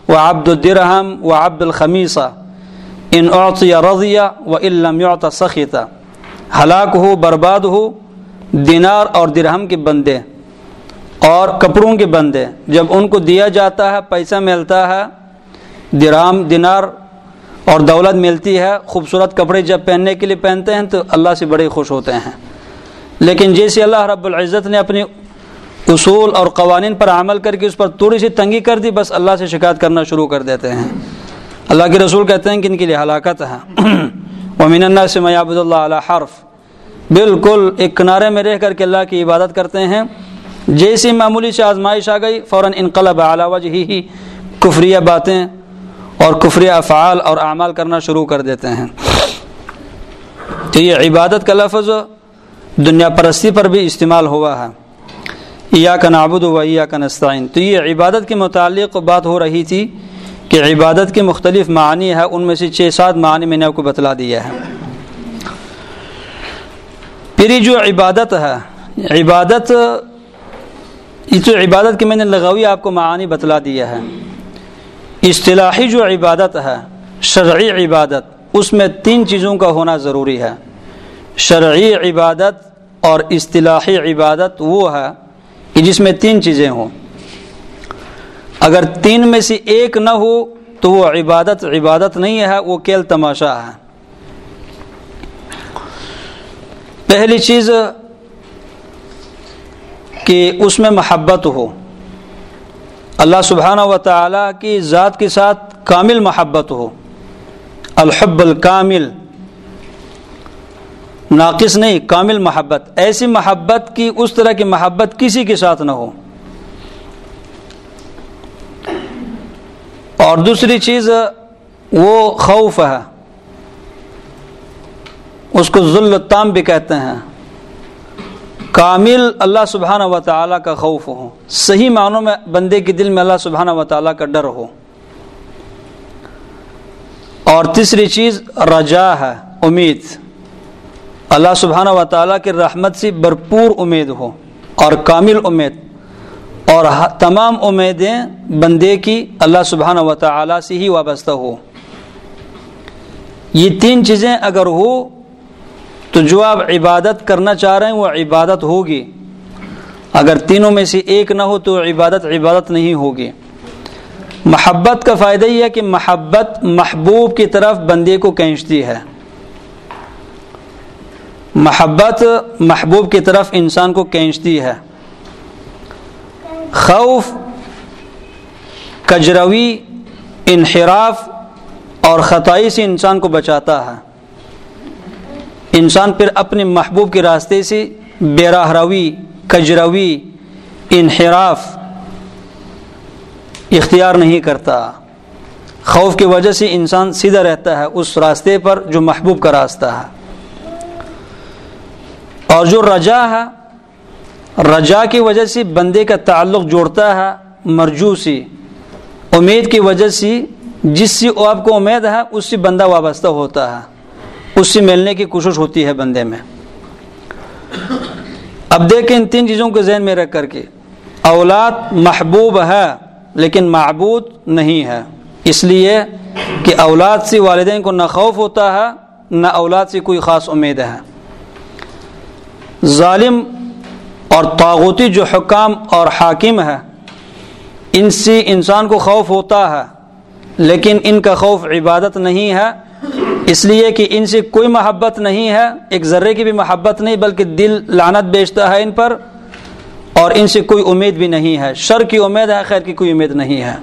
و عبد الدرہم و عبد الخمیسہ۔ ان اعطی رضیہ و علم یعط سخیتا۔ ہلاک ہو، برباد ہو، دینار اور درہم کے بندے۔ اور کپڑوں کے بندے، جب ان کو دیا جاتا ہے، پیسہ ملتا ہے، درام، دینار اور دولت ملتی ہے، خوبصورت کپڑے جب پہننے کے لیے پہنتے ہیں، تو اللہ سے بڑے خوش ہوتے ہیں۔ لیکن جیسے اللہ رب العزت نے اپنی اصول اور قوانین پر عمل کر کے اس پر تھوڑی سی تنگی کر دی، بس اللہ سے شکایت کرنا شروع کر دیتے ہیں۔ اللہ کے رسول کہتے ہیں کہ ان کے لیے ہلاکت ہے۔ [CLEARS THROAT] ومین اللہ سے میابد اللہ علیہ حرف۔ بالکل ایک کنارے میں رہ کر کے اللہ کی عبادت کرتے ہیں۔ جیسی معمولی سے آزمائش آ گئی، فوراً انقلب علاوہ ہی کفریہ باتیں اور کفری افعال اور اعمال کرنا شروع کر دیتے ہیں۔ تو یہ عبادت کا لفظ دنیا پرستی پر بھی استعمال ہوا ہے۔ یا کا نابود و یا کا نستعین۔ تو یہ عبادت کے متعلق بات ہو رہی تھی کہ عبادت کے مختلف معنی ہے ان میں سے چھ سات معنی میں نے آپ کو بتلا دیا ہے۔ پھر جو عبادت ہے، عبادت یہ جو عبادت کے میں نے لغوی آپ کو معانی بتلا دیا ہے، اصطلاحی جو عبادت ہے، شرعی عبادت، اس میں تین چیزوں کا ہونا ضروری ہے۔ شرعی عبادت اور اصطلاحی عبادت وہ ہے کہ جس میں تین چیزیں ہوں۔ اگر تین میں سے ایک نہ ہو تو وہ عبادت عبادت نہیں ہے، وہ کیل تماشا ہے۔ پہلی چیز کہ اس میں محبت ہو۔ اللہ سبحانہ و تعالیٰ کی ذات کے ساتھ کامل محبت ہو۔ الحب الکامل۔ ناقص نہیں، کامل محبت۔ ایسی محبت کی، اس طرح کی محبت کسی کے ساتھ نہ ہو۔ اور دوسری چیز، وہ خوف ہے۔ اس کو ذل تام بھی کہتے ہیں۔ کامل اللہ سبحانہ و تعالیٰ کا خوف ہو، صحیح معنوں میں بندے کے دل میں اللہ سبحانہ و تعالیٰ کا ڈر ہو۔ اور تیسری چیز، رجا ہے، امید۔ اللہ سبحانہ و تعالیٰ کی رحمت سے بھرپور امید ہو اور کامل امید۔ اور تمام امیدیں بندے کی اللہ سبحانہ و تعالیٰ سے ہی وابستہ ہو۔ یہ تین چیزیں اگر ہو تو جو آپ عبادت کرنا چاہ رہے ہیں وہ عبادت ہوگی۔ اگر تینوں میں سے ایک نہ ہو تو عبادت عبادت نہیں ہوگی۔ محبت کا فائدہ یہ ہے کہ محبت محبوب کی طرف بندے کو کھینچتی ہے۔ محبت محبوب کی طرف انسان کو کھینچتی ہے۔ خوف، کجروی، انحراف اور خطائی سے انسان کو بچاتا ہے۔ انسان پھر اپنے محبوب کے راستے سے بیراہ روی کجروی انحراف اختیار نہیں کرتا۔ خوف کی وجہ سے انسان سیدھا رہتا ہے، اس راستے پر جو محبوب کا راستہ ہے۔ اور جو رجا ہے، رجا کی وجہ سے بندے کا تعلق جوڑتا ہے مرجو سے۔ امید کی وجہ سے جس سے آپ کو امید ہے، اس سے بندہ وابستہ ہوتا ہے۔ اس سے ملنے کی کوشش ہوتی ہے بندے میں۔ اب دیکھیں ان تین چیزوں کو ذہن میں رکھ کر کے۔ اولاد محبوب ہے لیکن معبود نہیں ہے۔ اس لیے کہ اولاد سے والدین کو نہ خوف ہوتا ہے، نہ اولاد سے کوئی خاص امید ہے۔ ظالم اور طاغوتی جو حکام اور حاکم ہے، ان سے انسان کو خوف ہوتا ہے، لیکن ان کا خوف عبادت نہیں ہے۔ اس لیے کہ ان سے کوئی محبت نہیں ہے، ایک ذرے کی بھی محبت نہیں، بلکہ دل لانت بیچتا ہے ان پر، اور ان سے کوئی امید بھی نہیں ہے۔ شر کی امید ہے، خیر کی کوئی امید نہیں ہے۔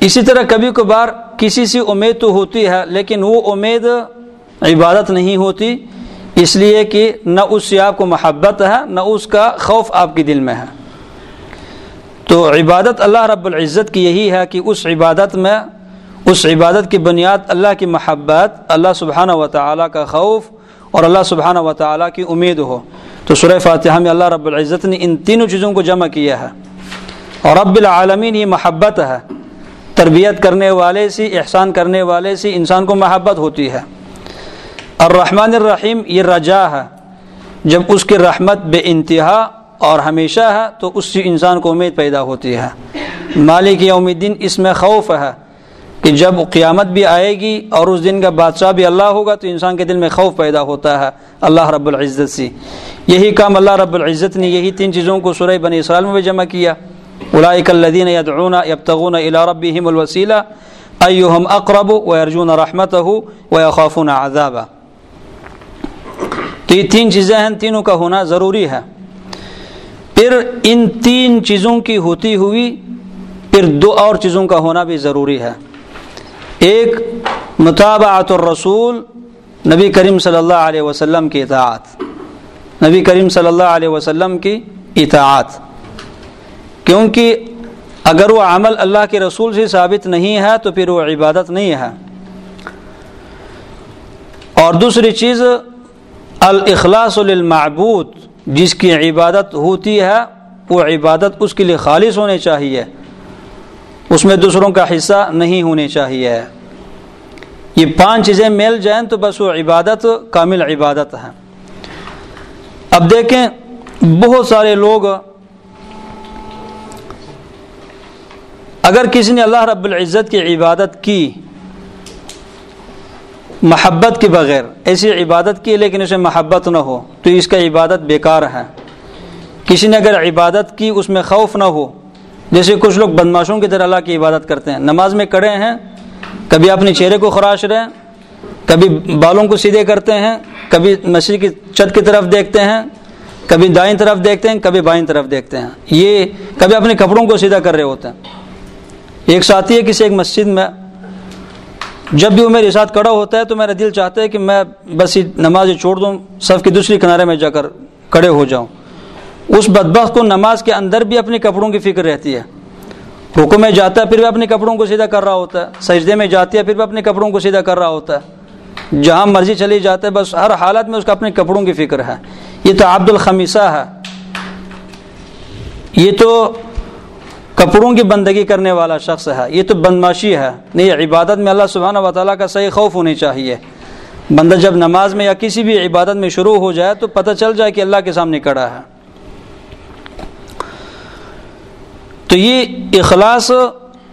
اسی طرح کبھی کبھار کسی سے امید تو ہوتی ہے، لیکن وہ امید عبادت نہیں ہوتی، اس لیے کہ نہ اس سے آپ کو محبت ہے، نہ اس کا خوف آپ کے دل میں ہے۔ تو عبادت اللہ رب العزت کی یہی ہے کہ اس عبادت میں اس عبادت کی بنیاد اللہ کی محبت، اللہ سبحانہ و تعالیٰ کا خوف اور اللہ سبحانہ و تعالیٰ کی امید ہو۔ تو سورہ فاتحہ میں اللہ رب العزت نے ان تینوں چیزوں کو جمع کیا ہے۔ اور رب العالمین یہ محبت ہے۔ تربیت کرنے والے سے، احسان کرنے والے سے انسان کو محبت ہوتی ہے۔ الرحمن الرحیم یہ رجا ہے۔ جب اس کی رحمت بے انتہا اور ہمیشہ ہے تو اس سے انسان کو امید پیدا ہوتی ہے۔ مالک یوم الدین اس میں خوف ہے۔ کہ جب قیامت بھی آئے گی اور اس دن کا بادشاہ بھی اللہ ہوگا تو انسان کے دل میں خوف پیدا ہوتا ہے۔ اللہ رب العزت سے۔ یہی کام اللہ رب العزت نے یہی تین چیزوں کو سورہ بنی اسرائیل میں بھی جمع کیا۔ اولئک الذین یدعون یبتغون الى ربهم الوسیلہ۔ ایہم اقرب ویرجون رحمته ویخافون عذابہ۔ تو یہ تین چیزیں ہیں، تینوں کا ہونا ضروری ہے۔ پھر ان تین چیزوں کی ہوتی ہوئی پھر دو اور چیزوں کا ہونا بھی ضروری ہے۔ ایک مطابعت الرسول نبی کریم صلی اللہ علیہ وسلم کی اطاعت، نبی کریم صلی اللہ علیہ وسلم کی اطاعت۔ کیونکہ اگر وہ عمل اللہ کے رسول سے ثابت نہیں ہے تو پھر وہ عبادت نہیں ہے۔ اور دوسری چیز، الاخلاص للمعبود، جس کی عبادت ہوتی ہے، وہ عبادت اس کے لیے خالص ہونے چاہیے۔ اس میں دوسروں کا حصہ نہیں ہونے چاہیے۔ یہ پانچ چیزیں مل جائیں تو بس وہ عبادت، کامل عبادت ہے۔ اب دیکھیں، بہت سارے لوگ اگر کسی نے اللہ رب العزت کی عبادت کی، محبت کے بغیر، ایسی عبادت کی لیکن اسے محبت نہ ہو، تو اس کا عبادت بیکار ہے۔ کسی نے اگر عبادت کی، اس میں خوف نہ ہو جیسے کچھ لوگ بدماشوں کی طرح اللہ کی عبادت کرتے ہیں۔ نماز میں کڑے ہیں، کبھی اپنے چہرے کو خراش رہے کبھی بالوں کو سیدھے کرتے ہیں، کبھی مسجد کی چھت کی طرف دیکھتے ہیں، کبھی دائیں طرف دیکھتے ہیں، کبھی بائیں طرف دیکھتے ہیں۔ یہ کبھی اپنے کپڑوں کو سیدھا کر رہے ہوتے ہیں۔ ایک ساتھی ہے کسی ایک مسجد میں، جب بھی وہ میرے ساتھ کڑا ہوتا ہے تو میرا دل چاہتا ہے کہ میں بس یہ نماز چھوڑ دوں صف کی دوسری کنارے میں جا کر کڑے ہو جاؤں۔ اس بدبخت کو نماز کے اندر بھی اپنے کپڑوں کی فکر رہتی ہے۔ حکم میں جاتا ہے، پھر بھی اپنے کپڑوں کو سیدھا کر رہا ہوتا ہے۔ سجدے میں جاتی ہے، پھر بھی اپنے کپڑوں کو سیدھا کر رہا ہوتا ہے۔ جہاں مرضی چلی جاتا ہے، بس ہر حالت میں اس کا اپنے کپڑوں کی فکر ہے۔ یہ تو عبد الخمیسہ ہے۔ یہ تو کپڑوں کی بندگی کرنے والا شخص ہے۔ یہ تو بدماشی ہے۔ نہیں، عبادت میں اللہ سبحانہ و تعالیٰ کا صحیح خوف ہونی چاہیے۔ بندہ جب نماز میں یا کسی بھی عبادت میں شروع ہو جائے تو پتہ چل جائے کہ اللہ کے سامنے کڑا ہے۔ تو یہ اخلاص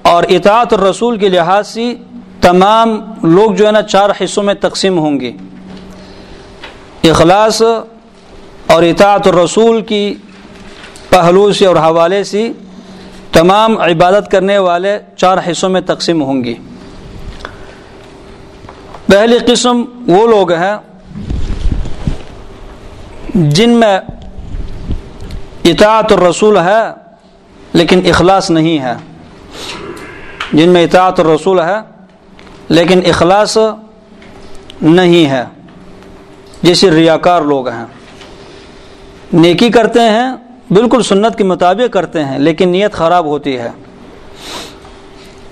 اور اطاعت الرسول کے لحاظ سے تمام لوگ جو ہے نا چار حصوں میں تقسیم ہوں گے۔ اخلاص اور اطاعت الرسول کی پہلو سے اور حوالے سے تمام عبادت کرنے والے چار حصوں میں تقسیم ہوں گی پہلی قسم وہ لوگ ہیں جن میں اطاعت الرسول ہے لیکن اخلاص نہیں ہے۔ جن میں اطاعت الرسول ہے، لیکن اخلاص نہیں ہے۔ جیسے ریاکار لوگ ہیں۔ نیکی کرتے ہیں، بالکل سنت کے مطابق کرتے ہیں، لیکن نیت خراب ہوتی ہے۔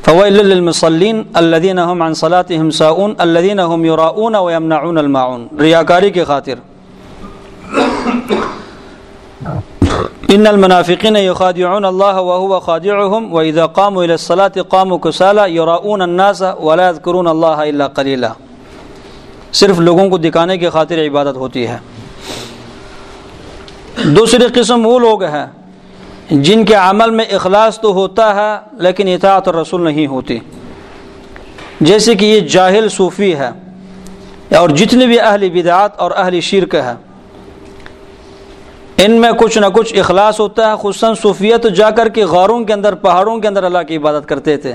فوائل للمصلین الذين هم عن صلاتهم ساؤون الذين هم يراؤون ويمنعون الماعون۔ ریاکاری کی خاطر۔ ان المنافقین یخادعون الله وهو خادعهم واذا قاموا الى الصلاه قاموا كسالى يراؤون الناس ولا يذكرون الله الا قليلا. صرف لوگوں کو دکھانے کی خاطر عبادت ہوتی ہے۔ دوسری قسم وہ لوگ ہیں جن کے عمل میں اخلاص تو ہوتا ہے لیکن اطاعت رسول نہیں ہوتی۔ جیسے کہ یہ جاہل صوفی ہے اور جتنے بھی اہل بدعات اور اہل شرک ہے ان میں کچھ نہ کچھ اخلاص ہوتا ہے خصاً صوفیت جا کر کے غاروں کے اندر، پہاڑوں کے اندر اللہ کی عبادت کرتے تھے۔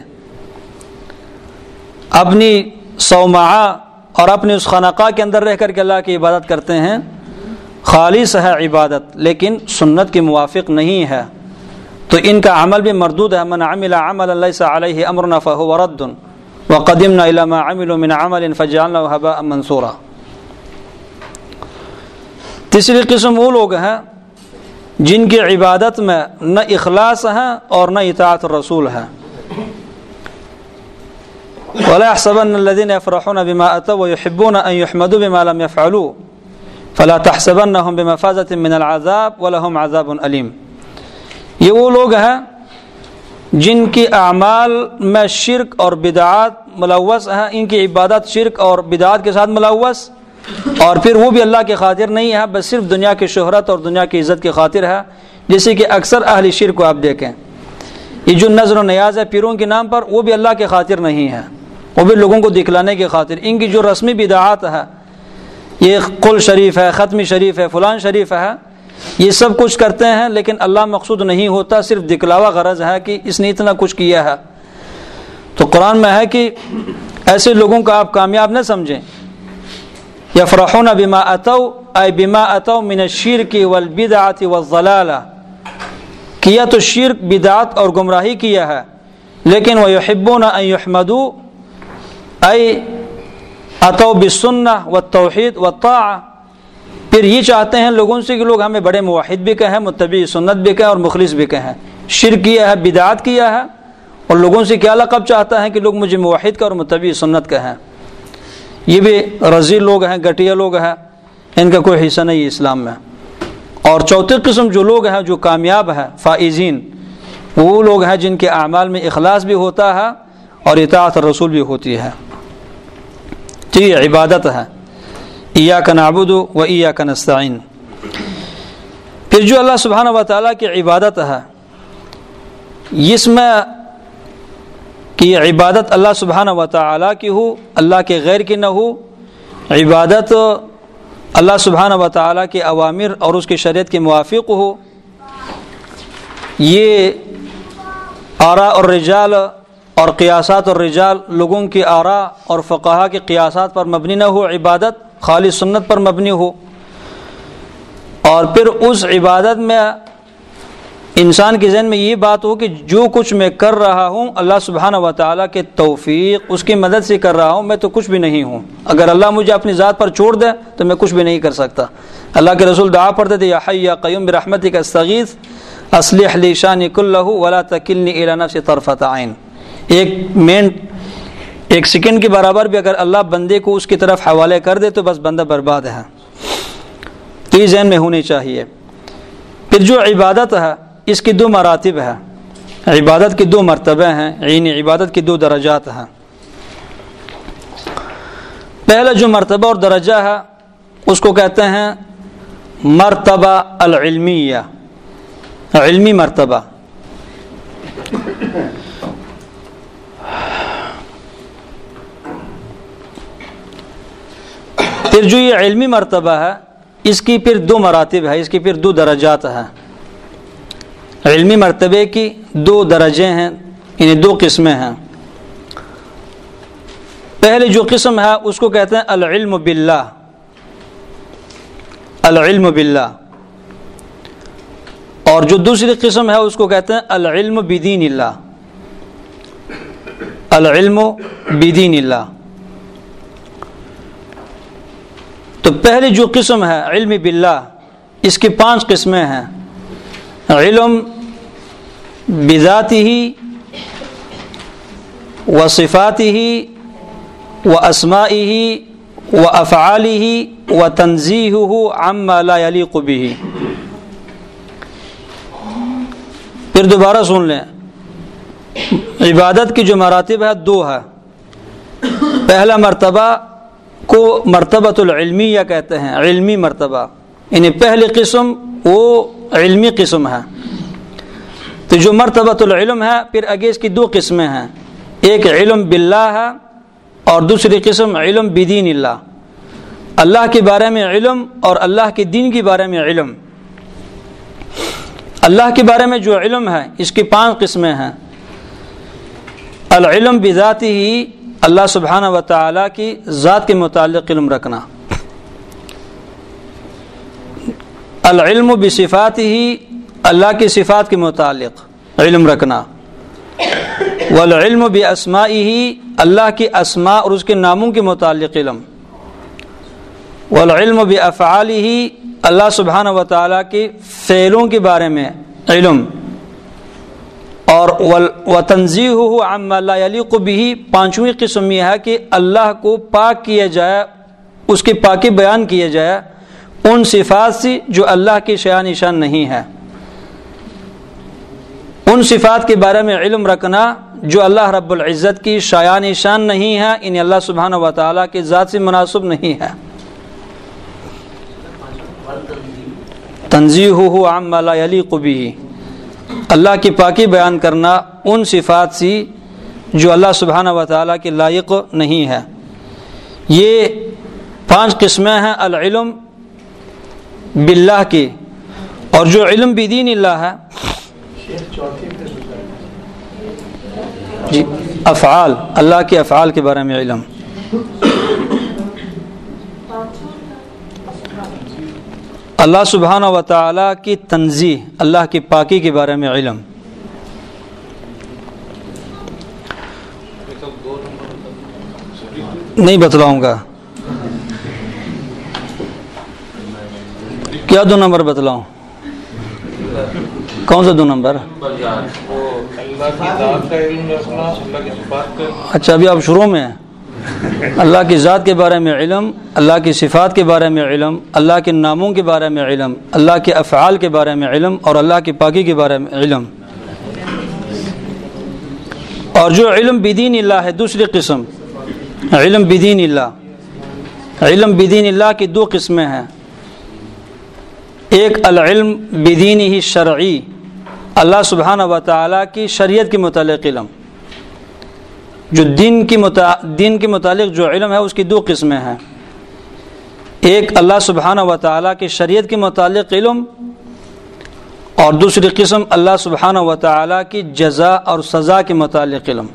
اپنی سومعہ اور اپنے اس خانقاہ کے اندر رہ کر کے اللہ کی عبادت کرتے ہیں۔ خالص ہے عبادت، لیکن سنت کے موافق نہیں ہے۔ تو ان کا عمل بھی مردود ہے۔ من عمل عمل اللہ علیہ امرنا فهو رد وقدمنا الى ما عملوا من عمل فجعلناه هباء منصورا تیسری قسم وہ لوگ ہیں جن کی عبادت میں نہ اخلاص ہے اور نہ اطاعت الرسول ہے ولا يحسبن الذين يفرحون بما اتوا ويحبون ان يحمدوا بما لم يفعلوا۔ فلا تحسبنهم بمفازه من العذاب ولهم عذاب الیم یہ وہ لوگ ہیں جن کی اعمال میں شرک اور بدعات ملوث ہیں، ان کی عبادت شرک اور بدعات کے ساتھ ملوث۔ اور پھر وہ بھی اللہ کے خاطر نہیں ہے، بس صرف دنیا کی شہرت اور دنیا کی عزت کی خاطر ہے، جیسے کہ اکثر اہل شرک کو آپ دیکھیں۔ یہ جو نظر و نیاز ہے پیروں کے نام پر، وہ بھی اللہ کے خاطر نہیں ہے۔ وہ بھی لوگوں کو دکھلانے کی خاطر۔ ان کی جو رسمی بدعات ہے، یہ قل شریف ہے، ختم شریف ہے، فلان شریف ہے، یہ سب کچھ کرتے ہیں، لیکن اللہ مقصود نہیں ہوتا، صرف دکھلاوا غرض ہے کہ اس نے اتنا کچھ کیا ہے۔ تو قرآن میں ہے کہ ایسے لوگوں کا آپ کامیاب نہ سمجھیں۔ یا بما اتو اے بما اتو من الشرک والبدعات والضلالہ کیا تو شرک بدعت اور گمراہی کیا ہے، لیکن وہ یحبون ان یحمدو اے اتو بسنہ و توحید و پھر یہ چاہتے ہیں لوگوں سے کہ لوگ ہمیں بڑے موحد بھی کہیں متبی سنت بھی کہیں اور مخلص بھی کہیں۔ شرک کیا ہے بدعات کیا ہے، اور لوگوں سے کیا لقب چاہتا ہے کہ لوگ مجھے موحد کا اور متبی سنت کہیں۔ یہ بھی رضی لوگ ہیں گٹیا لوگ ہیں، ان کا کوئی حصہ نہیں اسلام میں۔ اور چوتھی قسم جو لوگ ہیں، جو کامیاب ہیں، فائزین، وہ لوگ ہیں جن کے اعمال میں اخلاص بھی ہوتا ہے اور اطاعت رسول بھی ہوتی ہے۔ تو یہ عبادت ہے۔ ایا کا نابود و ایا کا نستعین۔ پھر جو اللہ سبحانہ و تعالیٰ کی عبادت ہے، اس میں کہ یہ عبادت اللہ سبحانہ و تعالیٰ کی ہو، اللہ کے غیر کی نہ ہو۔ عبادت اللہ سبحانہ و تعالیٰ کے عوامر اور اس کی شریعت کے موافق ہو۔ یہ آرا اور رجال اور قیاسات اور رجال لوگوں کی آرا اور فقہ کے قیاسات پر مبنی نہ ہو۔ عبادت خالی سنت پر مبنی ہو۔ اور پھر اس عبادت میں انسان کے ذہن میں یہ بات ہو کہ جو کچھ میں کر رہا ہوں، اللہ سبحانہ و تعالیٰ کے توفیق اس کی مدد سے کر رہا ہوں، میں تو کچھ بھی نہیں ہوں۔ اگر اللہ مجھے اپنی ذات پر چھوڑ دے تو میں کچھ بھی نہیں کر سکتا۔ اللہ کے رسول دعا پڑھتے تھے، یا یا قیوم برحمت کا استغیث اصلی علی شان کل ولا تکلنی الانا سے طرفت عین۔ ایک منٹ ایک سیکنڈ کے برابر بھی اگر اللہ بندے کو اس کی طرف حوالے کر دے تو بس بندہ برباد ہے۔ تو یہ ذہن میں ہونی چاہیے۔ پھر جو عبادت ہے اس کی دو مراتب ہے عبادت کی دو مرتبہ ہیں عین عبادت کی دو درجات ہیں۔ پہلا جو مرتبہ اور درجہ ہے، اس کو کہتے ہیں مرتبہ العلمیہ۔ علمی مرتبہ۔ پھر جو یہ علمی مرتبہ ہے، اس کی پھر دو مراتب ہے اس کی پھر دو درجات ہیں۔ علمی مرتبے کی دو درجے ہیں یعنی دو قسمیں ہیں۔ پہلے جو قسم ہے، اس کو کہتے ہیں العلم باللہ۔ العلم باللہ۔ اور جو دوسری قسم ہے، اس کو کہتے ہیں العلم بدین اللہ۔ العلم بدین اللہ۔ تو پہلی جو قسم ہے، علم باللہ، اس کی پانچ قسمیں ہیں۔ علم بذاتی ہی و صفاتی ہی و اسماعی ہی و افعالی ہی و تنظیح ہو ام علی قبی پھر دوبارہ سن لیں۔ عبادت کی جو مراتب ہے، دو ہے۔ پہلا مرتبہ کو مرتبۃ العلمیہ کہتے ہیں، علمی مرتبہ۔ یعنی پہلی قسم وہ علمی قسم ہے۔ تو جو مرتبۃ العلم ہے، پھر آگے اس کی دو قسمیں ہیں۔ ایک علم باللہ ہے اور دوسری قسم علم بدین اللہ۔ اللہ کے بارے میں علم اور اللہ کے دین کے بارے میں علم۔ اللہ کے بارے میں جو علم ہے، اس کی پانچ قسمیں ہیں۔ العلم بذاتی ہی اللہ سبحانہ و تعالیٰ کی ذات کے متعلق علم رکھنا۔ العلم بصفات ہی اللہ کی صفات کے متعلق علم رکھنا۔ والعلم باسمائی ہی اللہ کی اسماء اور اس کے ناموں کے متعلق علم۔ والعلم بافعال ہی اللہ سبحانہ و تعالیٰ کی فعلوں کے بارے میں علم۔ اور و تنظی ہو علی کو بھی پانچویں قسم یہ ہے کہ اللہ کو پاک کیا جائے، اس کی پاکی بیان کیا جائے۔ ان صفات سے جو اللہ کی شیا نشان نہیں ہے۔ ان صفات کے بارے میں علم رکھنا جو اللہ رب العزت کی شاع نشان نہیں ہے ان اللہ سبحانہ و تعالیٰ کی ذات سے مناسب نہیں ہے۔ تنظی ہو عام علی قبی اللہ کی پاکی بیان کرنا ان صفات سے جو اللہ سبحانہ و تعالیٰ کے لائق نہیں ہے۔ یہ پانچ قسمیں ہیں، العلم باللہ کی اور جو علم بدین اللہ ہے۔ جی افعال، اللہ کے افعال کے بارے میں علم۔ اللہ سبحانہ و تعالیٰ کی تنظیح اللہ کی پاکی کے بارے میں علم۔ نہیں بتلاؤں گا۔ کیا دو نمبر بتلاؤں؟ کون سا دو نمبر؟ اچھا ابھی آپ شروع میں اللہ کی ذات کے بارے میں علم، اللہ کی صفات کے بارے میں علم، اللہ کے ناموں کے بارے میں علم، اللہ کے افعال کے بارے میں علم اور اللہ کی پاکی کے بارے میں علم۔ اور جو علم بدین اللہ ہے، دوسری قسم۔ علم بدین اللہ۔ علم بدین اللہ کی دو قسمیں ہیں۔ ایک العلم بدین ہی شرعی، اللہ سبحانہ و تعالیٰ کی شریعت کے متعلق علم۔ جو دین کی متا، دین کے متعلق جو علم ہے، اس کی دو قسمیں ہیں۔ ایک اللہ سبحانہ و تعالیٰ کی شریعت کے متعلق علم اور دوسری قسم اللہ سبحانہ و تعالیٰ کی جزا اور سزا کے متعلق علم۔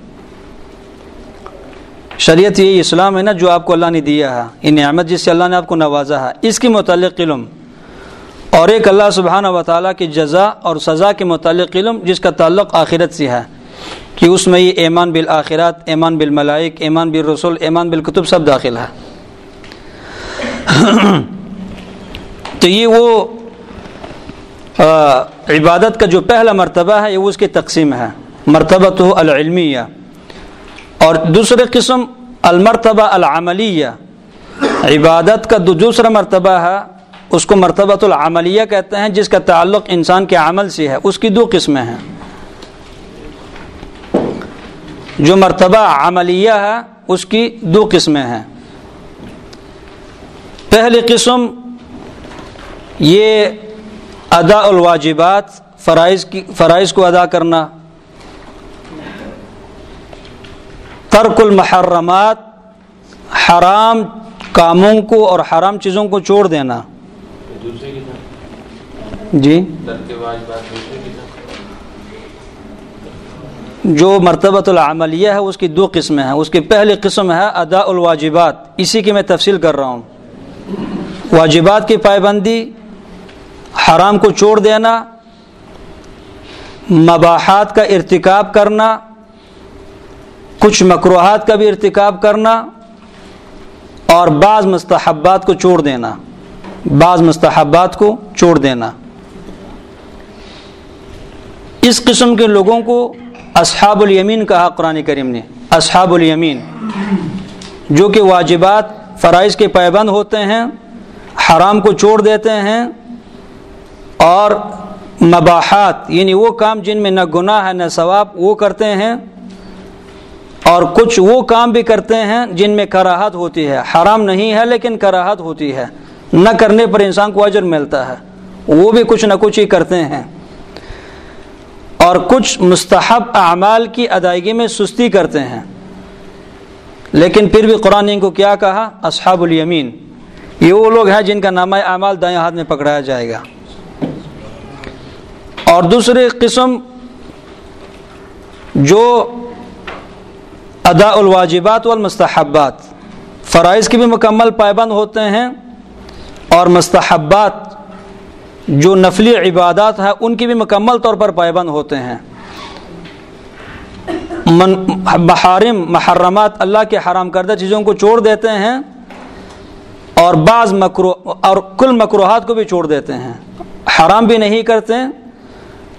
شریعت یہ اسلام ہے نا، جو آپ کو اللہ نے دیا ہے۔ یہ نعمت جس سے اللہ نے آپ کو نوازا ہے۔ اس کے متعلق علم۔ اور ایک اللہ سبحانہ و تعالیٰ کی جزا اور سزا کے متعلق علم جس کا تعلق آخرت سے ہے کہ اس میں یہ ایمان بالآخرات، ایمان بالملائک، ایمان بالرسول، ایمان بالکتب سب داخل ہے۔ [COUGHS] تو یہ وہ عبادت کا جو پہلا مرتبہ ہے، یہ وہ اس کی تقسیم ہے۔ مرتبہ تو العلمیہ۔ اور دوسرے قسم المرتبہ العملیہ۔ عبادت کا دوسرا مرتبہ ہے اس کو مرتبہ العملیہ کہتے ہیں، جس کا تعلق انسان کے عمل سے ہے۔ اس کی دو قسمیں ہیں۔ جو مرتبہ عملیہ ہے، اس کی دو قسمیں ہیں۔ پہلی قسم، یہ ادا الواجبات، فرائض کی، فرائض کو ادا کرنا۔ ترک المحرمات، حرام کاموں کو اور حرام چیزوں کو چھوڑ دینا۔ جی؟ جو مرتبہ العملیہ ہے اس کی دو قسمیں ہیں۔ اس کی پہلی قسم ہے ادا الواجبات۔ اسی کی میں تفصیل کر رہا ہوں۔ واجبات کی پابندی حرام کو چھوڑ دینا مباحات کا ارتکاب کرنا کچھ مقروحات کا بھی ارتکاب کرنا اور بعض مستحبات کو چھوڑ دینا۔ بعض مستحبات کو چھوڑ دینا۔ اس قسم کے لوگوں کو اصحاب الیمین کہا قرآن کریم نے۔ اصحاب الیمین، جو کہ واجبات فرائض کے پیبند ہوتے ہیں، حرام کو چھوڑ دیتے ہیں، اور مباحات یعنی وہ کام جن میں نہ گناہ ہے، نہ ثواب، وہ کرتے ہیں، اور کچھ وہ کام بھی کرتے ہیں جن میں کراہت ہوتی ہے۔ حرام نہیں ہے، لیکن کراہت ہوتی ہے۔ نہ کرنے پر انسان کو اجر ملتا ہے۔ وہ بھی کچھ نہ کچھ ہی کرتے ہیں۔ اور کچھ مستحب اعمال کی ادائیگی میں سستی کرتے ہیں۔ لیکن پھر بھی قرآن نے ان کو کیا کہا؟ اصحاب الیمین۔ یہ وہ لوگ ہیں جن کا نامہ اعمال دائیں ہاتھ میں پکڑایا جائے گا۔ اور دوسری قسم جو ادا الواجبات والمستحبات، فرائض کی بھی مکمل پائبند ہوتے ہیں۔ اور مستحبات جو نفلی عبادات ہیں، ان کی بھی مکمل طور پر پائبند ہوتے ہیں۔ محارم، محرمات اللہ کے حرام کردہ چیزوں کو چھوڑ دیتے ہیں اور بعض مکرو اور کل مکروحات کو بھی چھوڑ دیتے ہیں۔ حرام بھی نہیں کرتے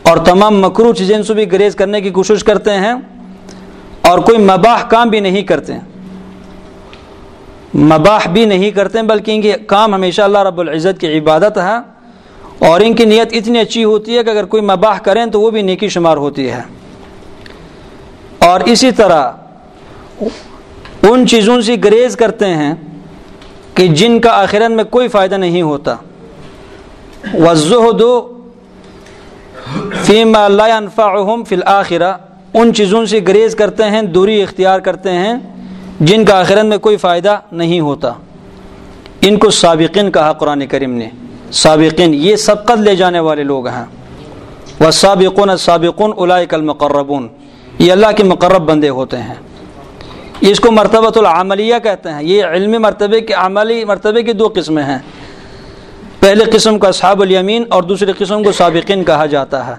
اور تمام مکرو چیزیں سے بھی گریز کرنے کی کوشش کرتے ہیں اور کوئی مباح کام بھی نہیں کرتے۔ مباح بھی نہیں کرتے بلکہ ان کے کام ہمیشہ اللہ رب العزت کی عبادت ہے اور ان کی نیت اتنی اچھی ہوتی ہے کہ اگر کوئی مباح کریں تو وہ بھی نیکی شمار ہوتی ہے۔ اور اسی طرح ان چیزوں سے گریز کرتے ہیں کہ جن کا آخرت میں کوئی فائدہ نہیں ہوتا۔ وضو فیم اللہ انفاحم فی الآخرہ ان چیزوں سے گریز کرتے ہیں، دوری اختیار کرتے ہیں۔ جن کا آخرت میں کوئی فائدہ نہیں ہوتا۔ ان کو سابقین کہا قرآن کریم نے۔ سابقین، یہ سبقت لے جانے والے لوگ ہیں۔ وہ سابقن سابقن الائے المقربون۔ یہ اللہ کے مقرب بندے ہوتے ہیں۔ اس کو مرتبہ العملیہ کہتے ہیں۔ یہ علمی مرتبے کے، عملی مرتبے کی دو قسمیں ہیں۔ پہلے قسم کا صحاب الیمین اور دوسری قسم کو سابقین کہا جاتا ہے۔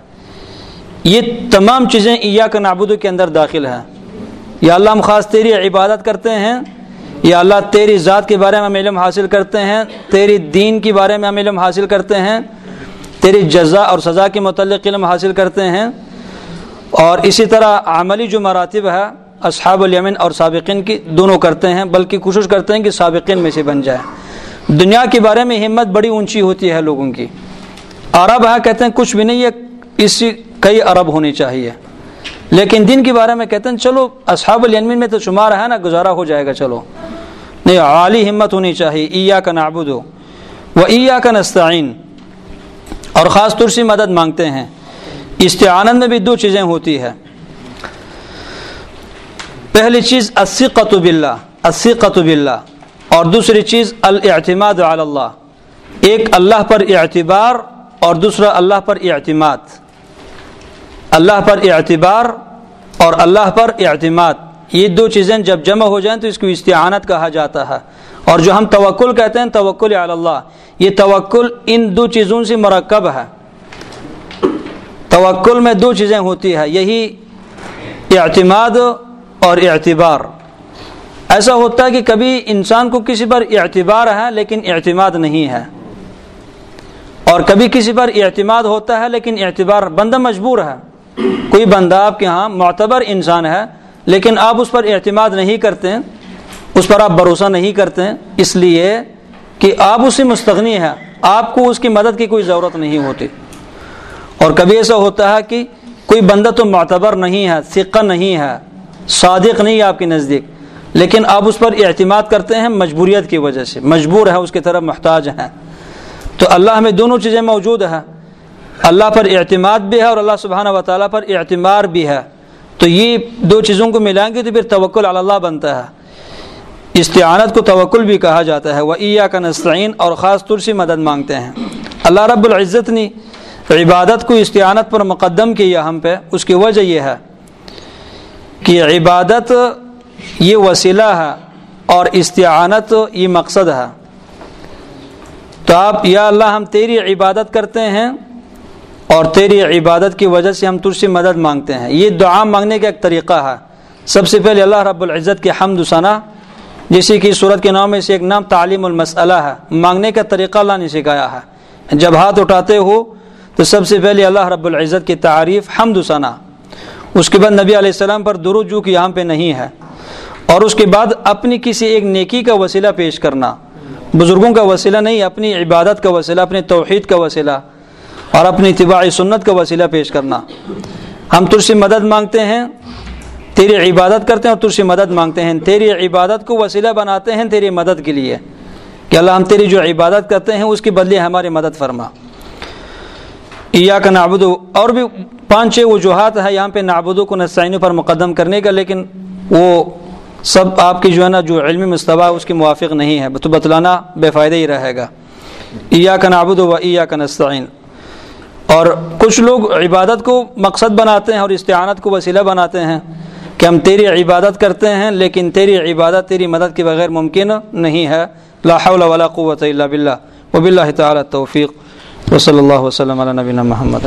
یہ تمام چیزیں ایا کا نابودو کے اندر داخل ہیں۔ یا اللہ ہم خاص تیری عبادت کرتے ہیں، یا اللہ تیری ذات کے بارے میں ہم علم حاصل کرتے ہیں، تیری دین کے بارے میں ہم علم حاصل کرتے ہیں، تیری جزا اور سزا کے متعلق علم حاصل کرتے ہیں۔ اور اسی طرح عملی جو مراتب ہے، اصحاب الیمن اور سابقین کی دونوں کرتے ہیں، بلکہ کوشش کرتے ہیں کہ سابقین میں سے بن جائے۔ دنیا کے بارے میں ہمت بڑی اونچی ہوتی ہے لوگوں کی۔ عرب ہے، کہتے ہیں کچھ بھی نہیں ہے اس کئی عرب ہونی چاہیے۔ لیکن دن کے بارے میں کہتے ہیں، چلو، اصحاب الیمن میں تو شمار ہے نا، گزارا ہو جائے گا، چلو۔ نہیں، عالی ہمت ہونی چاہیے ایا کا نابود ہو وہ ایا کا نستعین۔ اور خاص طور سے مدد مانگتے ہیں۔ استعانت میں بھی دو چیزیں ہوتی ہے پہلی چیز اسی قطب اللہ اسی قطب اللہ اور دوسری چیز، الاعتماد علی اللہ۔ ایک اللہ پر اعتبار اور دوسرا اللہ پر اعتماد۔ اللہ پر اعتبار اور اللہ پر اعتماد، یہ دو چیزیں جب جمع ہو جائیں تو اس کو استعانت کہا جاتا ہے۔ اور جو ہم توکل کہتے ہیں، توکل علی اللہ، یہ توکل ان دو چیزوں سے مرکب ہے۔ توکل میں دو چیزیں ہوتی ہے یہی اعتماد اور اعتبار۔ ایسا ہوتا ہے کہ کبھی انسان کو کسی پر اعتبار ہے لیکن اعتماد نہیں ہے۔ اور کبھی کسی پر اعتماد ہوتا ہے لیکن اعتبار بندہ مجبور ہے۔ کوئی بندہ آپ کے ہاں معتبر انسان ہے، لیکن آپ اس پر اعتماد نہیں کرتے، اس پر آپ بھروسہ نہیں کرتے، اس لیے کہ آپ اس سے مستغنی ہے آپ کو اس کی مدد کی کوئی ضرورت نہیں ہوتی۔ اور کبھی ایسا ہوتا ہے کہ کوئی بندہ تو معتبر نہیں ہے سکہ نہیں ہے، صادق نہیں ہے آپ کے نزدیک، لیکن آپ اس پر اعتماد کرتے ہیں مجبوریت کی وجہ سے، مجبور ہے، اس کی طرف محتاج ہیں۔ تو اللہ میں دونوں چیزیں موجود ہیں۔ اللہ پر اعتماد بھی ہے اور اللہ سبحانہ و تعالیٰ پر اعتمار بھی ہے۔ تو یہ دو چیزوں کو ملائیں گے تو پھر توکل اللہ بنتا ہے۔ استعانت کو توکل بھی کہا جاتا ہے۔ وہ عیا کا نسعین اور خاص طور سے مدد مانگتے ہیں۔ اللہ رب العزت نے عبادت کو استعانت پر مقدم کیا ہم پہ۔ اس کی وجہ یہ ہے کہ عبادت یہ وسیلہ ہے اور استعانت یہ مقصد ہے۔ تو آپ یا اللہ ہم تیری عبادت کرتے ہیں اور تیری عبادت کی وجہ سے ہم تجھ سے مدد مانگتے ہیں۔ یہ دعا مانگنے کا ایک طریقہ ہے۔ سب سے پہلے اللہ رب العزت کے حمد ثنا جیسے کہ صورت کے نام میں سے ایک نام تعلیم المسئلہ ہے۔ مانگنے کا طریقہ اللہ نے سکھایا ہے۔ جب ہاتھ اٹھاتے ہو، تو سب سے پہلے اللہ رب العزت کی تعریف، حمد ثنا اس کے بعد نبی علیہ السلام پر درو جو کہ یہاں پہ نہیں ہے۔ اور اس کے بعد اپنی کسی ایک نیکی کا وسیلہ پیش کرنا۔ بزرگوں کا وسیلہ نہیں، اپنی عبادت کا وسیلہ، اپنے توحید کا وسیلہ۔ اور اپنی اتباع سنت کا وسیلہ پیش کرنا۔ ہم تر سے مدد مانگتے ہیں، تیری عبادت کرتے ہیں اور تر سے مدد مانگتے ہیں۔ تیری عبادت کو وسیلہ بناتے ہیں تیری مدد کے لیے۔ کہ اللہ، ہم تیری جو عبادت کرتے ہیں، اس کی بدلے ہماری مدد فرما۔ یا کا نابود اور بھی پانچ چھ وجوہات ہے یہاں پہ نابودوں کو نسائنوں پر مقدم کرنے کا، لیکن وہ سب آپ کی جو ہے نا، جو علمی مصطبہ اس کے موافق نہیں ہے تو بتلانا بے فائدہ ہی رہے گا۔ ایا کا نابود و ایا کا نسعین اور کچھ لوگ عبادت کو مقصد بناتے ہیں اور استعانت کو وسیلہ بناتے ہیں کہ ہم تیری عبادت کرتے ہیں لیکن تیری عبادت تیری مدد کے بغیر ممکن نہیں ہے۔ لا حول ولا قوت الا باللہ۔ وباللہ تعالی توفیق وصلی اللہ وسلم علی نبینا محمد۔